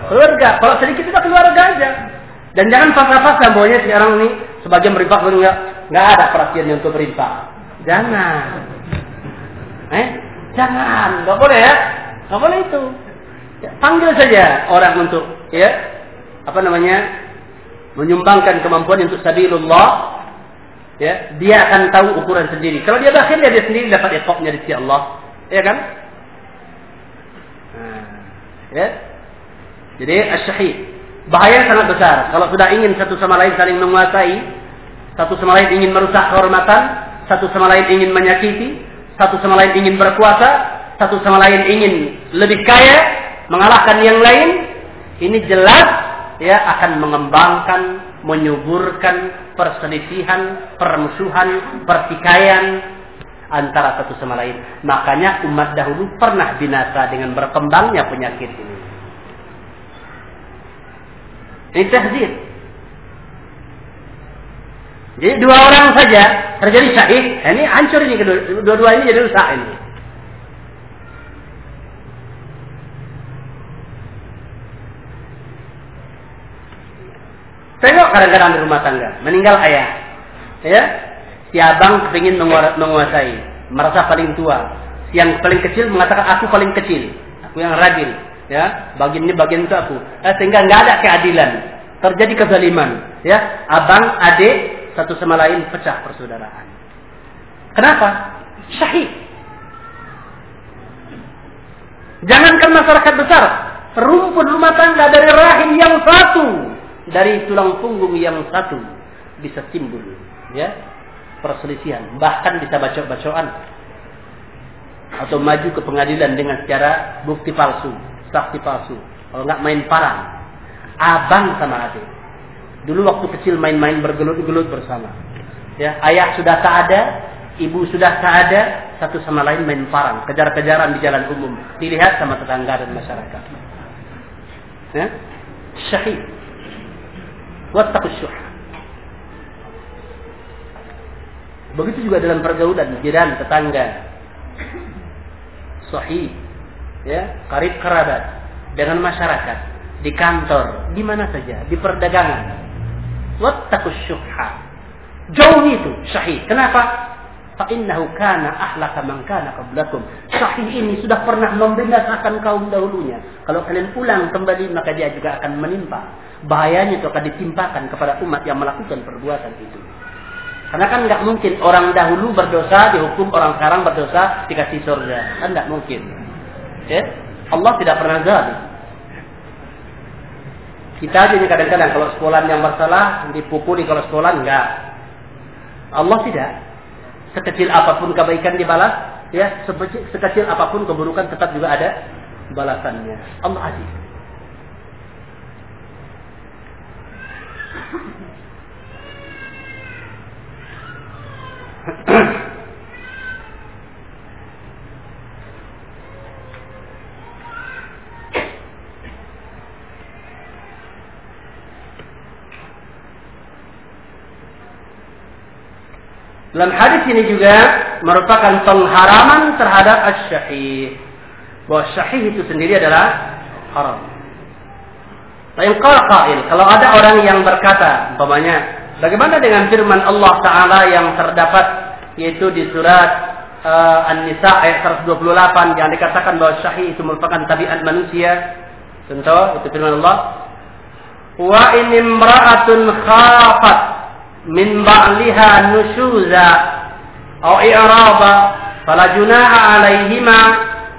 Keluarga. Kalau sedikit sudah keluarga aja. Dan jangan pasrah-pasrah bahwanya sekarang ini sebagian berinfak enggak nggak ada perhatian untuk berinfak. Jangan. Eh? Jangan, nggak boleh ya. Nggak boleh itu. Ya, panggil saja orang untuk ya apa namanya menyumbangkan kemampuan untuk sabilullah ya dia akan tahu ukuran sendiri kalau dia bakhil dia sendiri dapat ekoknya di sisi Allah ya kan nah, ya jadi asyahid bahaya sangat besar kalau sudah ingin satu sama lain saling menguasai satu sama lain ingin merusak kehormatan, satu sama lain ingin menyakiti, satu sama lain ingin berkuasa, satu sama lain ingin lebih kaya, mengalahkan yang lain. Ini jelas ya akan mengembangkan, menyuburkan perselisihan, permusuhan, pertikaian antara satu sama lain. Makanya umat dahulu pernah binasa dengan berkembangnya penyakit ini. Ini tahzir. Jadi dua orang saja terjadi syahid, ini hancur ini kedua-dua ini jadi rusak ini. Tengok kadang-kadang di rumah tangga, meninggal ayah. Ya, si abang kepingin menguasai, merasa paling tua. Si yang paling kecil mengatakan aku paling kecil, aku yang rajin. Ya, bagian ini bagian itu aku. Eh, sehingga nggak ada keadilan, terjadi kezaliman. Ya, abang, adik, satu sama lain pecah persaudaraan. Kenapa? Syahid. Jangankan masyarakat besar, rumpun rumah tangga dari rahim yang satu dari tulang punggung yang satu bisa timbul ya perselisihan bahkan bisa bacok-bacokan atau maju ke pengadilan dengan cara bukti palsu saksi palsu kalau nggak main parang abang sama adik dulu waktu kecil main-main bergelut-gelut bersama ya ayah sudah tak ada ibu sudah tak ada satu sama lain main parang kejar-kejaran di jalan umum dilihat sama tetangga dan masyarakat ya syahid Wattaqus syuh. Begitu juga dalam pergaulan jiran, tetangga. Sahih. Ya, karib kerabat dengan masyarakat, di kantor, di mana saja, di perdagangan. Wattaqus syuhha. Jauh itu syahid. Kenapa? Fa'innahu kana ahlaka man kana qablakum. Sahih ini sudah pernah membinasakan kaum dahulunya. Kalau kalian pulang kembali maka dia juga akan menimpa. Bahayanya itu akan ditimpakan kepada umat yang melakukan perbuatan itu. Karena kan nggak mungkin orang dahulu berdosa dihukum orang sekarang berdosa dikasih surga. Kan nggak mungkin. Ya? Allah tidak pernah zalim. Kita aja ini kadang-kadang kalau sekolah yang bersalah dipukuli kalau sekolah enggak. Allah tidak sekecil apa pun kebaikan dibalas, ya sekecil apa pun keburukan tetap juga ada balasannya. Allah aziz. Dalam hadis ini juga merupakan pengharaman terhadap asyahid. Bahwa syahid itu sendiri adalah haram. Lain qail, kalau ada orang yang berkata, umpamanya, bagaimana dengan firman Allah Ta'ala yang terdapat yaitu di surat uh, An-Nisa ayat 128 yang dikatakan bahwa syahid itu merupakan tabiat manusia. Contoh, itu firman Allah. Wa in imra'atun khafat min ba'liha nusyuza atau i'raba fala junaha 'alaihima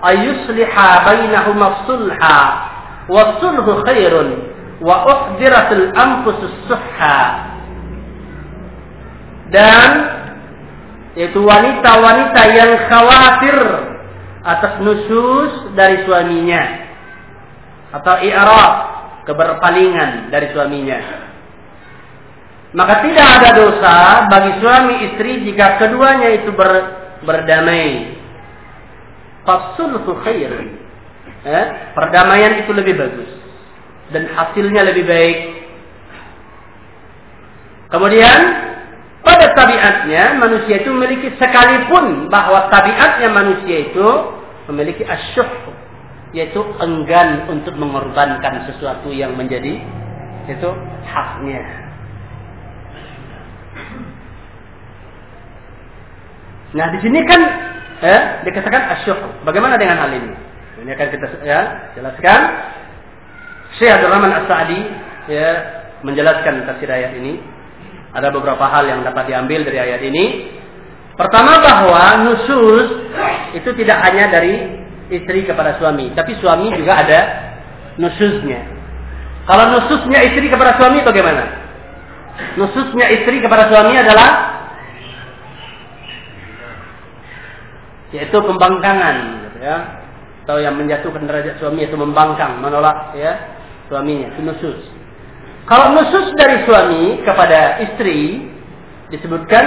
ayusliha bainahuma sulha wa sulhu khairun wa uhdiratul anfusus suhha. Dan yaitu wanita-wanita yang khawatir atas nusus dari suaminya atau i'rab keberpalingan dari suaminya maka tidak ada dosa bagi suami istri jika keduanya itu ber, berdamai. Fasulhu khair. Eh, perdamaian itu lebih bagus dan hasilnya lebih baik. Kemudian pada tabiatnya manusia itu memiliki sekalipun bahwa tabiatnya manusia itu memiliki asyuh yaitu enggan untuk mengorbankan sesuatu yang menjadi itu haknya. Nah, di sini kan ya, dikatakan asyuk. Bagaimana dengan hal ini? Ini akan kita ya, jelaskan. Syekh Abdul Rahman As-Sa'di ya, menjelaskan tafsir ayat ini. Ada beberapa hal yang dapat diambil dari ayat ini. Pertama bahwa nusus itu tidak hanya dari istri kepada suami, tapi suami juga ada nususnya. Kalau nususnya istri kepada suami bagaimana? Nususnya istri kepada suami adalah yaitu pembangkangan gitu ya atau yang menjatuhkan derajat suami itu membangkang menolak ya suaminya itu nusus Kalau nusus dari suami kepada istri disebutkan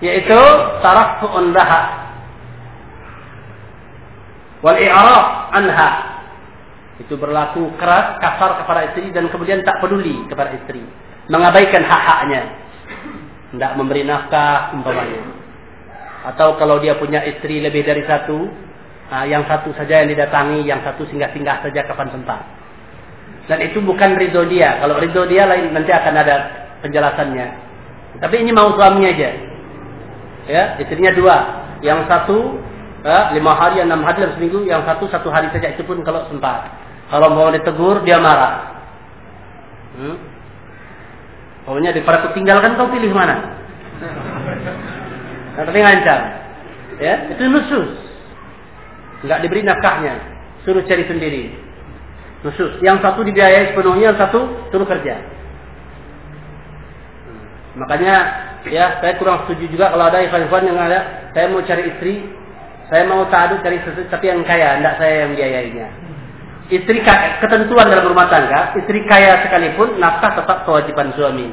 yaitu tarafu'un laha wal i'rab anha. Itu berlaku keras, kasar kepada istri dan kemudian tak peduli kepada istri, mengabaikan hak-haknya. Tidak memberi nafkah umpamanya. Atau kalau dia punya istri lebih dari satu, ah, yang satu saja yang didatangi, yang satu singgah-singgah saja kapan sempat. Dan itu bukan ridho dia. Kalau ridho dia lain nanti akan ada penjelasannya. Tapi ini mau suami aja. Ya, istrinya dua. Yang satu ya, lima hari, enam hari dalam seminggu. Yang satu satu hari saja itu pun kalau sempat. Kalau mau ditegur dia marah. Hmm? Pokoknya daripada tinggalkan kau pilih mana? Nanti ngancam. Ya, itu nusus. Enggak diberi nafkahnya. Suruh cari sendiri khusus. Yang satu dibiayai sepenuhnya, yang satu turun kerja. Makanya ya saya kurang setuju juga kalau ada ikhwan-ikhwan yang ada saya mau cari istri, saya mau ta'adud cari istri tapi yang kaya, tidak saya yang biayainya. Istri kaya, ketentuan dalam rumah tangga, istri kaya sekalipun nafkah tetap kewajiban suami.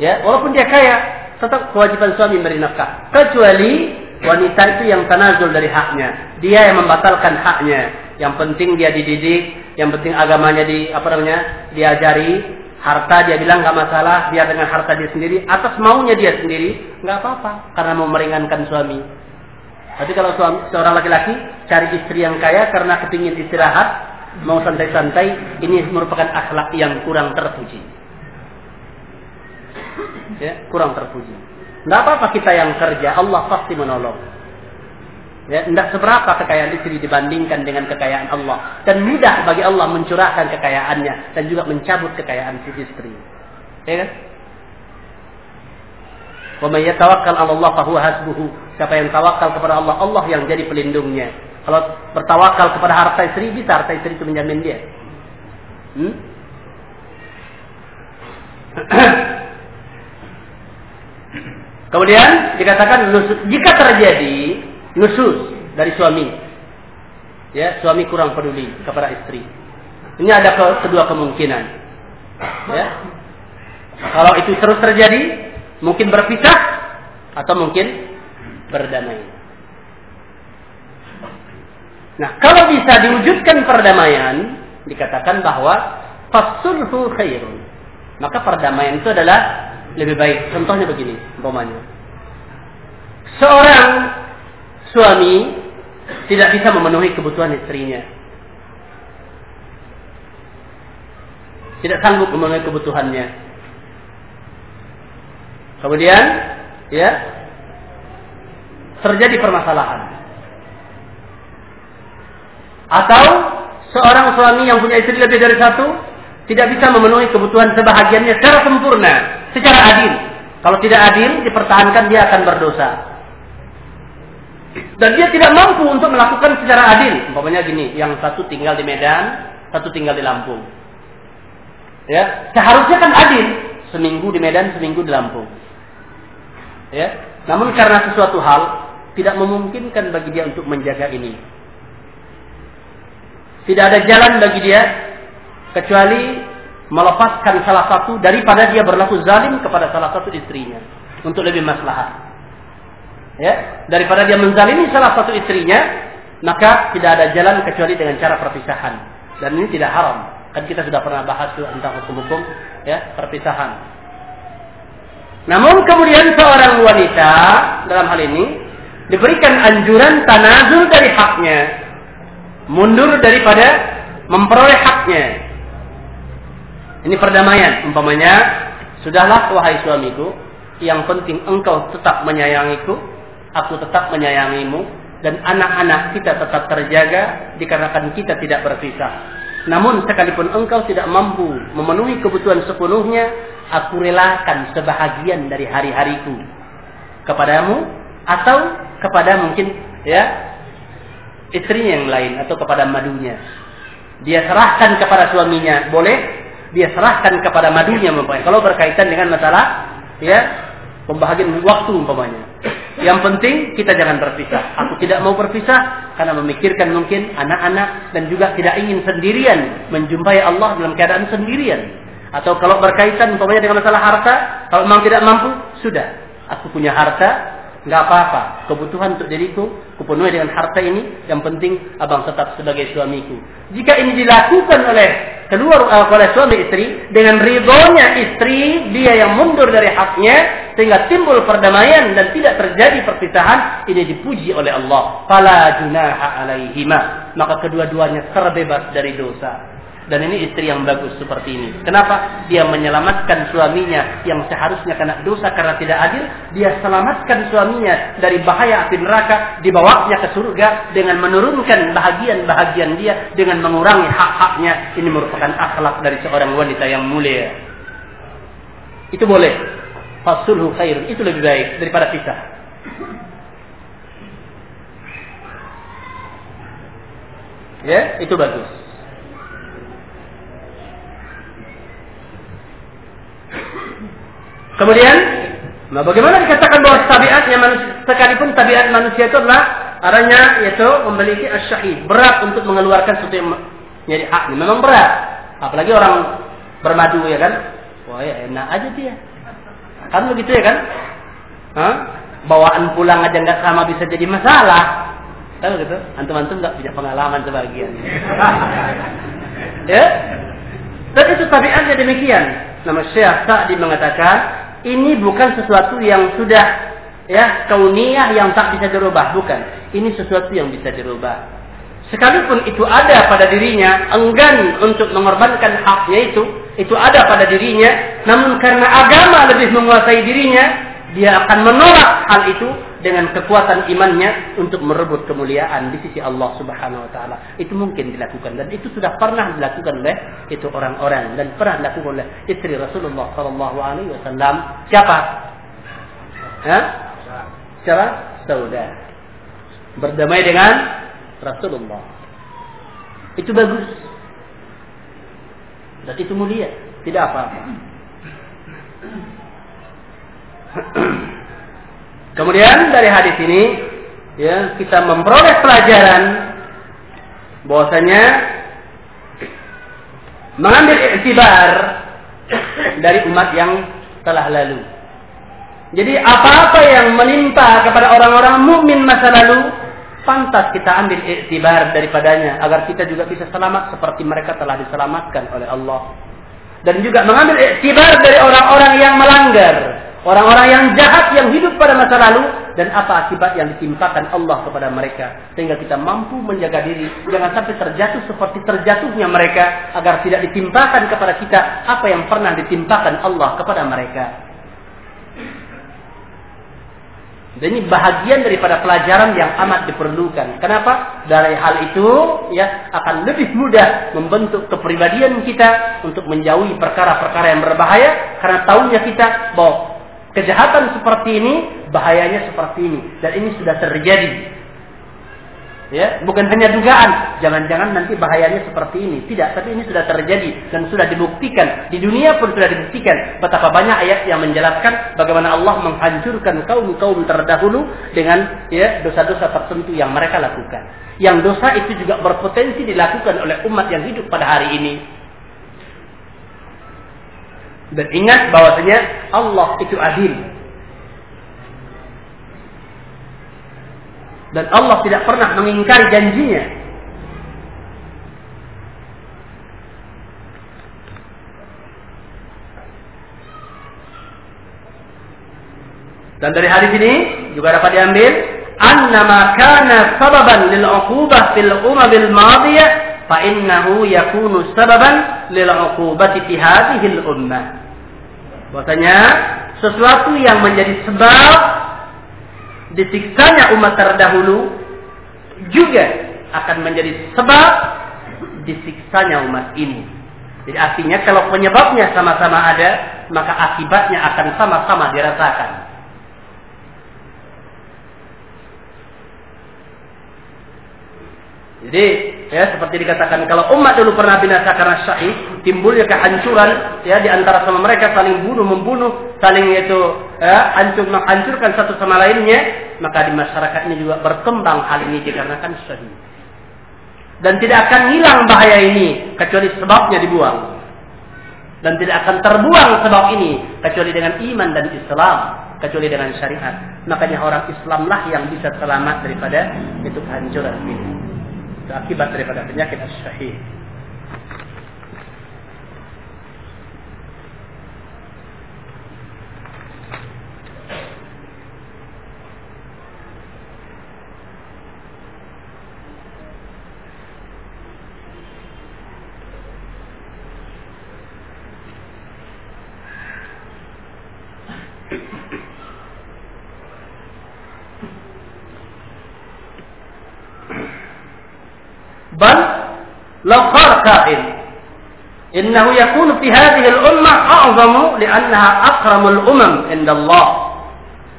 Ya, walaupun dia kaya, tetap kewajiban suami memberi nafkah. Kecuali wanita itu yang tanazul dari haknya. Dia yang membatalkan haknya. Yang penting dia dididik, yang penting agamanya di apa namanya diajari harta dia bilang nggak masalah biar dengan harta dia sendiri atas maunya dia sendiri nggak apa-apa karena mau meringankan suami tapi kalau suami, seorang laki-laki cari istri yang kaya karena kepingin istirahat mau santai-santai ini merupakan akhlak yang kurang terpuji ya kurang terpuji nggak apa-apa kita yang kerja Allah pasti menolong Ya, tidak seberapa kekayaan istri dibandingkan dengan kekayaan Allah. Dan mudah bagi Allah mencurahkan kekayaannya dan juga mencabut kekayaan si istri. Ya kan? Wa Allah fa huwa hasbuhu. Siapa yang tawakal kepada Allah, Allah yang jadi pelindungnya. Kalau bertawakal kepada harta istri, bisa harta istri itu menjamin dia. Hmm? Kemudian dikatakan jika terjadi nusus dari suami. Ya, suami kurang peduli kepada istri. Ini ada ke, kedua kemungkinan. Ya. Kalau itu terus terjadi, mungkin berpisah atau mungkin berdamai. Nah, kalau bisa diwujudkan perdamaian, dikatakan bahwa fasulhu khairun. Maka perdamaian itu adalah lebih baik. Contohnya begini, umpamanya. Seorang suami tidak bisa memenuhi kebutuhan istrinya. Tidak sanggup memenuhi kebutuhannya. Kemudian, ya, terjadi permasalahan. Atau seorang suami yang punya istri lebih dari satu tidak bisa memenuhi kebutuhan sebahagiannya secara sempurna, secara adil. Kalau tidak adil, dipertahankan dia akan berdosa. Dan dia tidak mampu untuk melakukan secara adil. Umpamanya gini, yang satu tinggal di Medan, satu tinggal di Lampung. Ya, seharusnya kan adil, seminggu di Medan, seminggu di Lampung. Ya, namun karena sesuatu hal tidak memungkinkan bagi dia untuk menjaga ini. Tidak ada jalan bagi dia kecuali melepaskan salah satu daripada dia berlaku zalim kepada salah satu istrinya untuk lebih maslahat. Ya daripada dia menzalimi salah satu istrinya maka tidak ada jalan kecuali dengan cara perpisahan. Dan ini tidak haram. Kan kita sudah pernah bahas tuh tentang hukum-hukum ya perpisahan. Namun kemudian seorang wanita dalam hal ini diberikan anjuran tanazul dari haknya mundur daripada memperoleh haknya ini perdamaian umpamanya sudahlah wahai suamiku yang penting engkau tetap menyayangiku aku tetap menyayangimu dan anak-anak kita tetap terjaga dikarenakan kita tidak berpisah. Namun sekalipun engkau tidak mampu memenuhi kebutuhan sepenuhnya, aku relakan sebahagian dari hari-hariku kepadamu atau kepada mungkin ya istrinya yang lain atau kepada madunya. Dia serahkan kepada suaminya, boleh. Dia serahkan kepada madunya Kalau berkaitan dengan masalah ya pembahagian waktu umpamanya. Yang penting kita jangan berpisah. Aku tidak mau berpisah karena memikirkan mungkin anak-anak dan juga tidak ingin sendirian menjumpai Allah dalam keadaan sendirian. Atau kalau berkaitan umpamanya dengan masalah harta, kalau memang tidak mampu, sudah. Aku punya harta, nggak apa-apa. Kebutuhan untuk diriku, kupenuhi dengan harta ini. Yang penting abang tetap sebagai suamiku. Jika ini dilakukan oleh keluar uh, oleh suami istri dengan ridhonya istri, dia yang mundur dari haknya sehingga timbul perdamaian dan tidak terjadi perpisahan, ini dipuji oleh Allah. Fala junaha alaihima. Maka kedua-duanya terbebas dari dosa. Dan ini istri yang bagus seperti ini. Kenapa? Dia menyelamatkan suaminya yang seharusnya kena dosa karena tidak adil. Dia selamatkan suaminya dari bahaya api neraka. Dibawanya ke surga dengan menurunkan bahagian-bahagian dia. Dengan mengurangi hak-haknya. Ini merupakan akhlak dari seorang wanita yang mulia. Itu boleh. Fasulhu khair. Itu lebih baik daripada pisah. Ya, itu bagus. Kemudian, nah bagaimana dikatakan bahwa tabiatnya manusia, sekalipun tabiat manusia itu adalah adanya yaitu memiliki asyahid, berat untuk mengeluarkan sesuatu yang menjadi hak. Memang berat. Apalagi orang bermadu ya kan. Wah ya enak aja dia. Kan begitu ya kan? Hah? Bawaan pulang aja nggak sama bisa jadi masalah. Kan gitu? Antum-antum nggak punya pengalaman sebagian. ya? Dan itu tabiatnya demikian. Nama Syekh Sa'di mengatakan, ini bukan sesuatu yang sudah ya kauniyah yang tak bisa dirubah, bukan. Ini sesuatu yang bisa dirubah. Sekalipun itu ada pada dirinya, enggan untuk mengorbankan haknya itu, itu ada pada dirinya, namun karena agama lebih menguasai dirinya, dia akan menolak hal itu dengan kekuatan imannya untuk merebut kemuliaan di sisi Allah Subhanahu wa taala. Itu mungkin dilakukan dan itu sudah pernah dilakukan oleh itu orang-orang dan pernah dilakukan oleh istri Rasulullah sallallahu alaihi wasallam. Siapa? Ya? Siapa? Berdamai dengan Rasulullah. Itu bagus. Dan itu mulia, tidak apa-apa. Kemudian dari hadis ini ya kita memperoleh pelajaran bahwasanya mengambil iktibar dari umat yang telah lalu. Jadi apa-apa yang menimpa kepada orang-orang mukmin masa lalu pantas kita ambil iktibar daripadanya agar kita juga bisa selamat seperti mereka telah diselamatkan oleh Allah. Dan juga mengambil iktibar dari orang-orang yang melanggar Orang-orang yang jahat yang hidup pada masa lalu dan apa akibat yang ditimpakan Allah kepada mereka sehingga kita mampu menjaga diri jangan sampai terjatuh seperti terjatuhnya mereka agar tidak ditimpakan kepada kita apa yang pernah ditimpakan Allah kepada mereka. Dan ini bahagian daripada pelajaran yang amat diperlukan. Kenapa? Dari hal itu ya akan lebih mudah membentuk kepribadian kita untuk menjauhi perkara-perkara yang berbahaya karena tahunya kita bahwa Kejahatan seperti ini, bahayanya seperti ini. Dan ini sudah terjadi. Ya, bukan hanya dugaan, jangan-jangan nanti bahayanya seperti ini. Tidak, tapi ini sudah terjadi dan sudah dibuktikan. Di dunia pun sudah dibuktikan betapa banyak ayat yang menjelaskan bagaimana Allah menghancurkan kaum-kaum terdahulu dengan ya dosa-dosa tertentu yang mereka lakukan. Yang dosa itu juga berpotensi dilakukan oleh umat yang hidup pada hari ini. Dan ingat bahwasanya Allah itu adil. Dan Allah tidak pernah mengingkari janjinya. Dan dari hadis ini juga dapat diambil annama kana sababan lil 'uqubah fil umabil madiyah fa innahu yakunu sababan lil 'uqubati fi hadhihi al ummah. Bahwasanya sesuatu yang menjadi sebab disiksanya umat terdahulu juga akan menjadi sebab disiksanya umat ini. Jadi artinya kalau penyebabnya sama-sama ada, maka akibatnya akan sama-sama dirasakan. Jadi ya seperti dikatakan kalau umat dulu pernah binasa karena syahid, timbulnya kehancuran ya di antara sama mereka saling bunuh membunuh, saling itu ya, hancur menghancurkan satu sama lainnya, maka di masyarakat ini juga berkembang hal ini dikarenakan syahid. Dan tidak akan hilang bahaya ini kecuali sebabnya dibuang. dan tidak akan terbuang sebab ini kecuali dengan iman dan Islam, kecuali dengan syariat. Makanya orang Islamlah yang bisa selamat daripada itu kehancuran ini. Akibat daripada penyakit syahid. بل لو قال قائل إنه يكون في هذه الأمة أعظم لأنها أكرم الأمم عند الله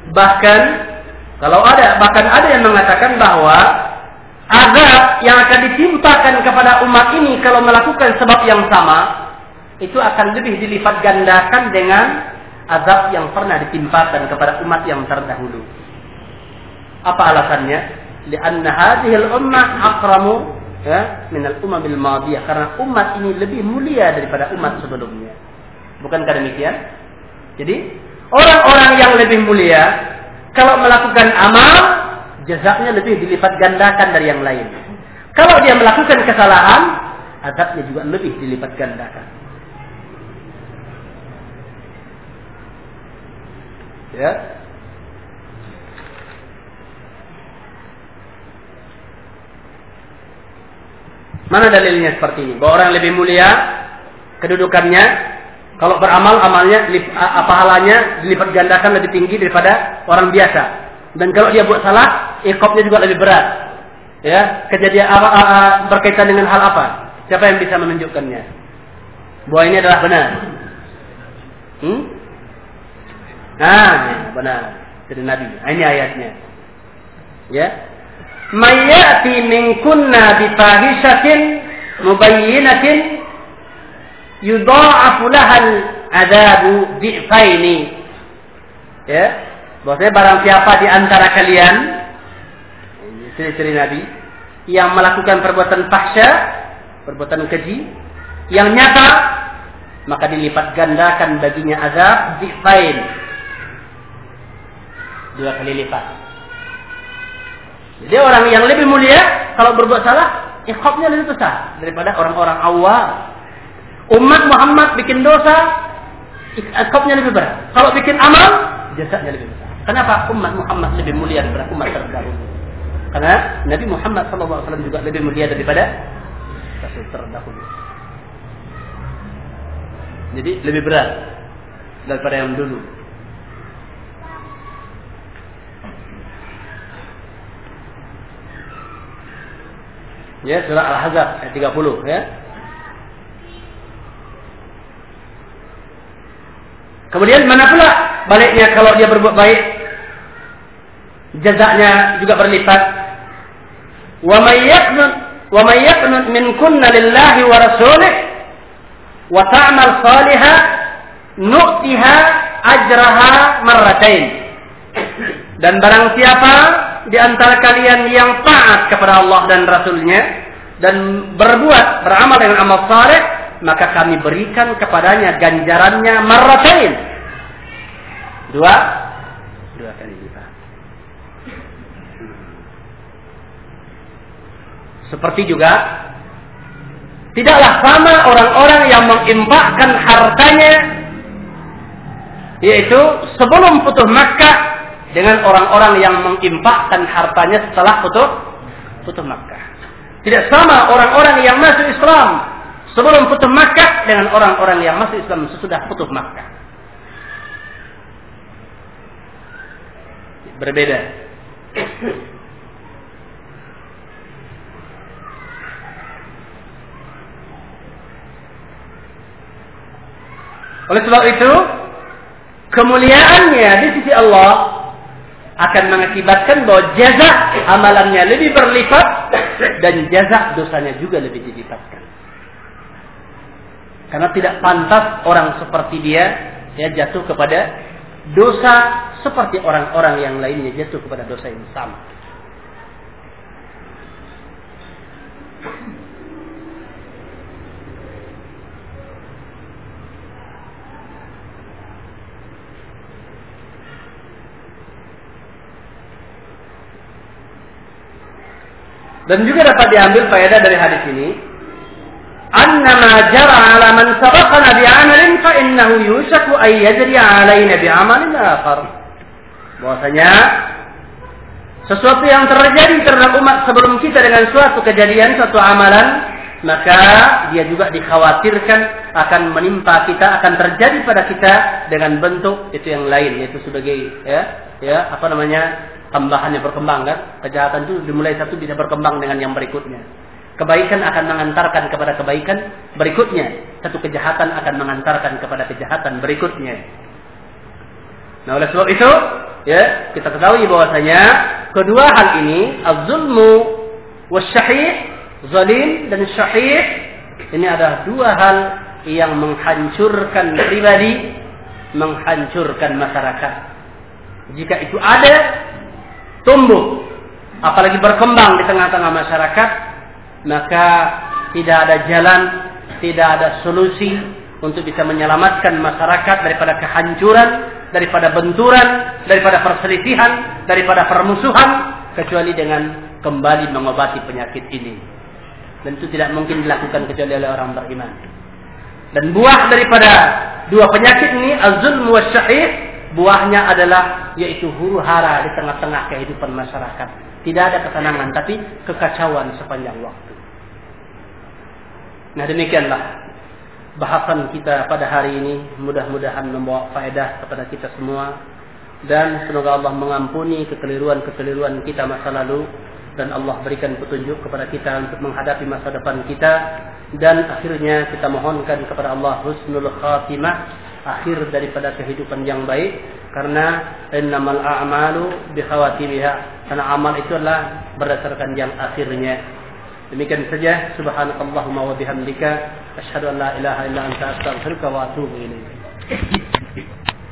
bahkan kalau ada bahkan ada yang mengatakan bahwa azab yang akan ditimpakan kepada umat ini kalau melakukan sebab yang sama itu akan lebih dilipat gandakan dengan azab yang pernah ditimpakan kepada umat yang terdahulu. Apa alasannya? Lianna hadhihi al-ummah akramu ya minal umamil madiyah karena umat ini lebih mulia daripada umat sebelumnya. Bukankah demikian? Jadi orang-orang yang lebih mulia kalau melakukan amal jazaknya lebih dilipat gandakan dari yang lain. Kalau dia melakukan kesalahan azabnya juga lebih dilipat gandakan. Ya, Mana dalilnya seperti ini? Bahwa orang yang lebih mulia kedudukannya kalau beramal amalnya pahalanya dilipat gandakan lebih tinggi daripada orang biasa. Dan kalau dia buat salah, ikopnya juga lebih berat. Ya, kejadian apa, apa berkaitan dengan hal apa? Siapa yang bisa menunjukkannya? Bahwa ini adalah benar. Hmm? Nah, benar. Dari Nabi. Ini ayatnya. Ya, mayyati minkunna bifahishatin mubayyinatin yudha'afu lahal adabu bi'faini ya bahwasanya barang siapa di antara kalian istri-istri Nabi yang melakukan perbuatan fahsya perbuatan keji yang nyata maka dilipat gandakan baginya azab bi'fain dua kali lipat jadi orang yang lebih mulia kalau berbuat salah, ikhobnya lebih besar daripada orang-orang awal. Umat Muhammad bikin dosa, ikhobnya lebih berat. Kalau bikin amal, jasanya lebih besar. Kenapa umat Muhammad lebih mulia daripada umat terdahulu? Karena Nabi Muhammad SAW juga lebih mulia daripada Rasul terdahulu. Jadi lebih berat daripada yang dulu. Ya, surah Al-Ahzab ayat 30 ya. Kemudian mana pula baliknya kalau dia berbuat baik jazaknya juga berlipat. Wa may yaqnut wa may yaqnut minkunna lillahi wa rasulih wa ta'mal salihah nu'tiha ajraha marratain. Dan barang siapa di antara kalian yang taat kepada Allah dan Rasulnya dan berbuat beramal dengan amal saleh maka kami berikan kepadanya ganjarannya marratain. Dua? Dua kali lipat. Seperti juga tidaklah sama orang-orang yang mengimpakkan hartanya yaitu sebelum putus Makkah dengan orang-orang yang mengimpakkan hartanya setelah putus putus Makkah. Tidak sama orang-orang yang masuk Islam sebelum putus Makkah dengan orang-orang yang masuk Islam sesudah putus Makkah. Berbeda. Oleh sebab itu, kemuliaannya di sisi Allah akan mengakibatkan bahwa jaza amalannya lebih berlipat dan jaza dosanya juga lebih dilipatkan. Karena tidak pantas orang seperti dia ya jatuh kepada dosa seperti orang-orang yang lainnya jatuh kepada dosa yang sama. Dan juga dapat diambil faedah dari hadis ini, annama jara ala man sabaqana bi amalin fa innahu yushaku ay yajri bi amalin akhar. Bahwasanya sesuatu yang terjadi terhadap umat sebelum kita dengan suatu kejadian, suatu amalan, maka dia juga dikhawatirkan akan menimpa kita, akan terjadi pada kita dengan bentuk itu yang lain, yaitu sebagai ya, ya apa namanya tambahan yang berkembang kan. Kejahatan itu dimulai satu bisa berkembang dengan yang berikutnya. Kebaikan akan mengantarkan kepada kebaikan berikutnya. Satu kejahatan akan mengantarkan kepada kejahatan berikutnya. Nah oleh sebab itu, ya kita ketahui bahwasanya kedua hal ini, az-zulmu wasyahih zalim dan syahih ini adalah dua hal yang menghancurkan pribadi, menghancurkan masyarakat. Jika itu ada, tumbuh, apalagi berkembang di tengah-tengah masyarakat, maka tidak ada jalan, tidak ada solusi untuk bisa menyelamatkan masyarakat daripada kehancuran, daripada benturan, daripada perselisihan, daripada permusuhan, kecuali dengan kembali mengobati penyakit ini. Dan itu tidak mungkin dilakukan kecuali oleh orang beriman. Dan buah daripada dua penyakit ini, azul muwasyahih, buahnya adalah yaitu huru hara di tengah-tengah kehidupan masyarakat. Tidak ada ketenangan, tapi kekacauan sepanjang waktu. Nah demikianlah bahasan kita pada hari ini. Mudah-mudahan membawa faedah kepada kita semua. Dan semoga Allah mengampuni kekeliruan-kekeliruan kita masa lalu dan Allah berikan petunjuk kepada kita untuk menghadapi masa depan kita dan akhirnya kita mohonkan kepada Allah husnul khatimah akhir daripada kehidupan yang baik karena innamal a'malu bikhawatimiha karena amal itu adalah berdasarkan yang akhirnya. Demikian saja subhanakallahumma wa bihamdika asyhadu an la ilaha illa anta astaghfiruka wa atubu ilaik